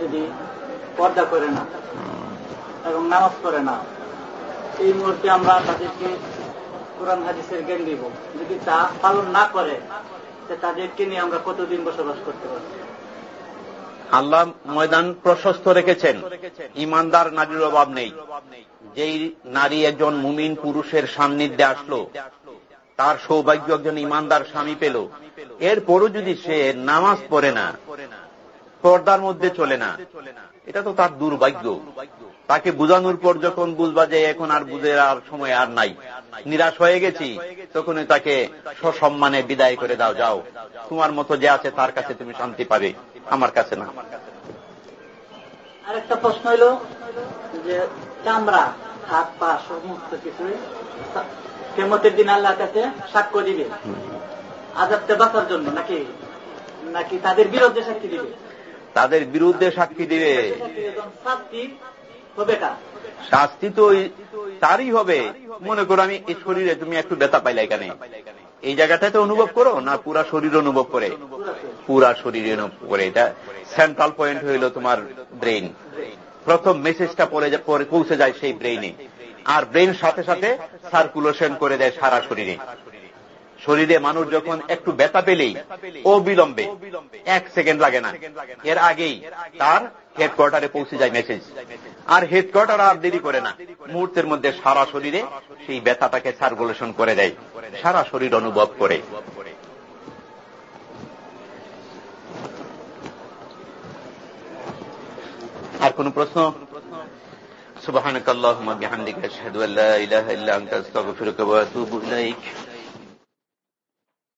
যদি পর্দা করে না এবং নামাজ পড়ে না। এই মুহূর্তে আমরা তাদেরকে কোরআন হাদিসের জ্ঞান দিব। যদি তা পালন না করে তাদেরকে নিয়ে আমরা কতদিন বসবাস করতে পারি? আল্লাহ ময়দান প্রশস্ত রেখেছেন। ইমানদার নারীর অভাব নেই। যেই নারী একজন মুমিন পুরুষের সান্নিধ্যে আসলো, তার সৌভাগ্য একজন ইমানদার স্বামী পেল। এরপরও যদি সে নামাজ পড়ে না, পর্দার মধ্যে চলে না, এটা তো তার দুর্ভাগ্য। তাকে বুঝানোর পর যখন বুঝবা যে এখন আর বুঝে আর সময় আর নাই নিরাশ হয়ে গেছি তখন তাকে সসম্মানে বিদায় করে দাও যাও। তোমার মতো যে আছে তার কাছে তুমি শান্তি পাবে আমার কাছে না। আরেকটা প্রশ্ন হইল যে চামড়া হাত পা সমস্ত কিছু কেমতের দিন আল্লাহ কাছে সাক্ষ্য দিবে। আজাবতে বাঁচার জন্য নাকি নাকি তাদের বিরুদ্ধে সাক্ষী দিবে? তাদের বিরুদ্ধে সাক্ষী দিবে। শাস্তি তো তারই হবে। মনে করো আমি এই শরীরে তুমি একটু ব্যথা পাইলে এখানে। এই জায়গাটাতে অনুভব করো না পুরা শরীর অনুভব করে? পুরা শরীর অনুভব করে। এটা সেন্ট্রাল পয়েন্ট হইল তোমার ব্রেইন প্রথম মেসেজটা পরে পৌঁছে যায় সেই ব্রেইনে আর ব্রেইন সাথে সাথে সার্কুলেশন করে দেয় সারা শরীরে। শরীরে মানুষ যখন একটু ব্যথা পেলেই অবিলম্বে এক সেকেন্ড লাগে না এর আগেই তার হেডকোয়ার্টারে পৌঁছে যায় মেসেজ আর হেডকোয়ার্টার আর দেরি করে না মুহূর্তের মধ্যে সারা শরীরে সেই ব্যথাটাকে সার্কুলেশন করে দেয় সারা শরীর অনুভব করে আর কোন প্রশ্ন سبحانك اللهم وبحمدك اشهد ان لا اله الا انت استغفرك واتوب اليك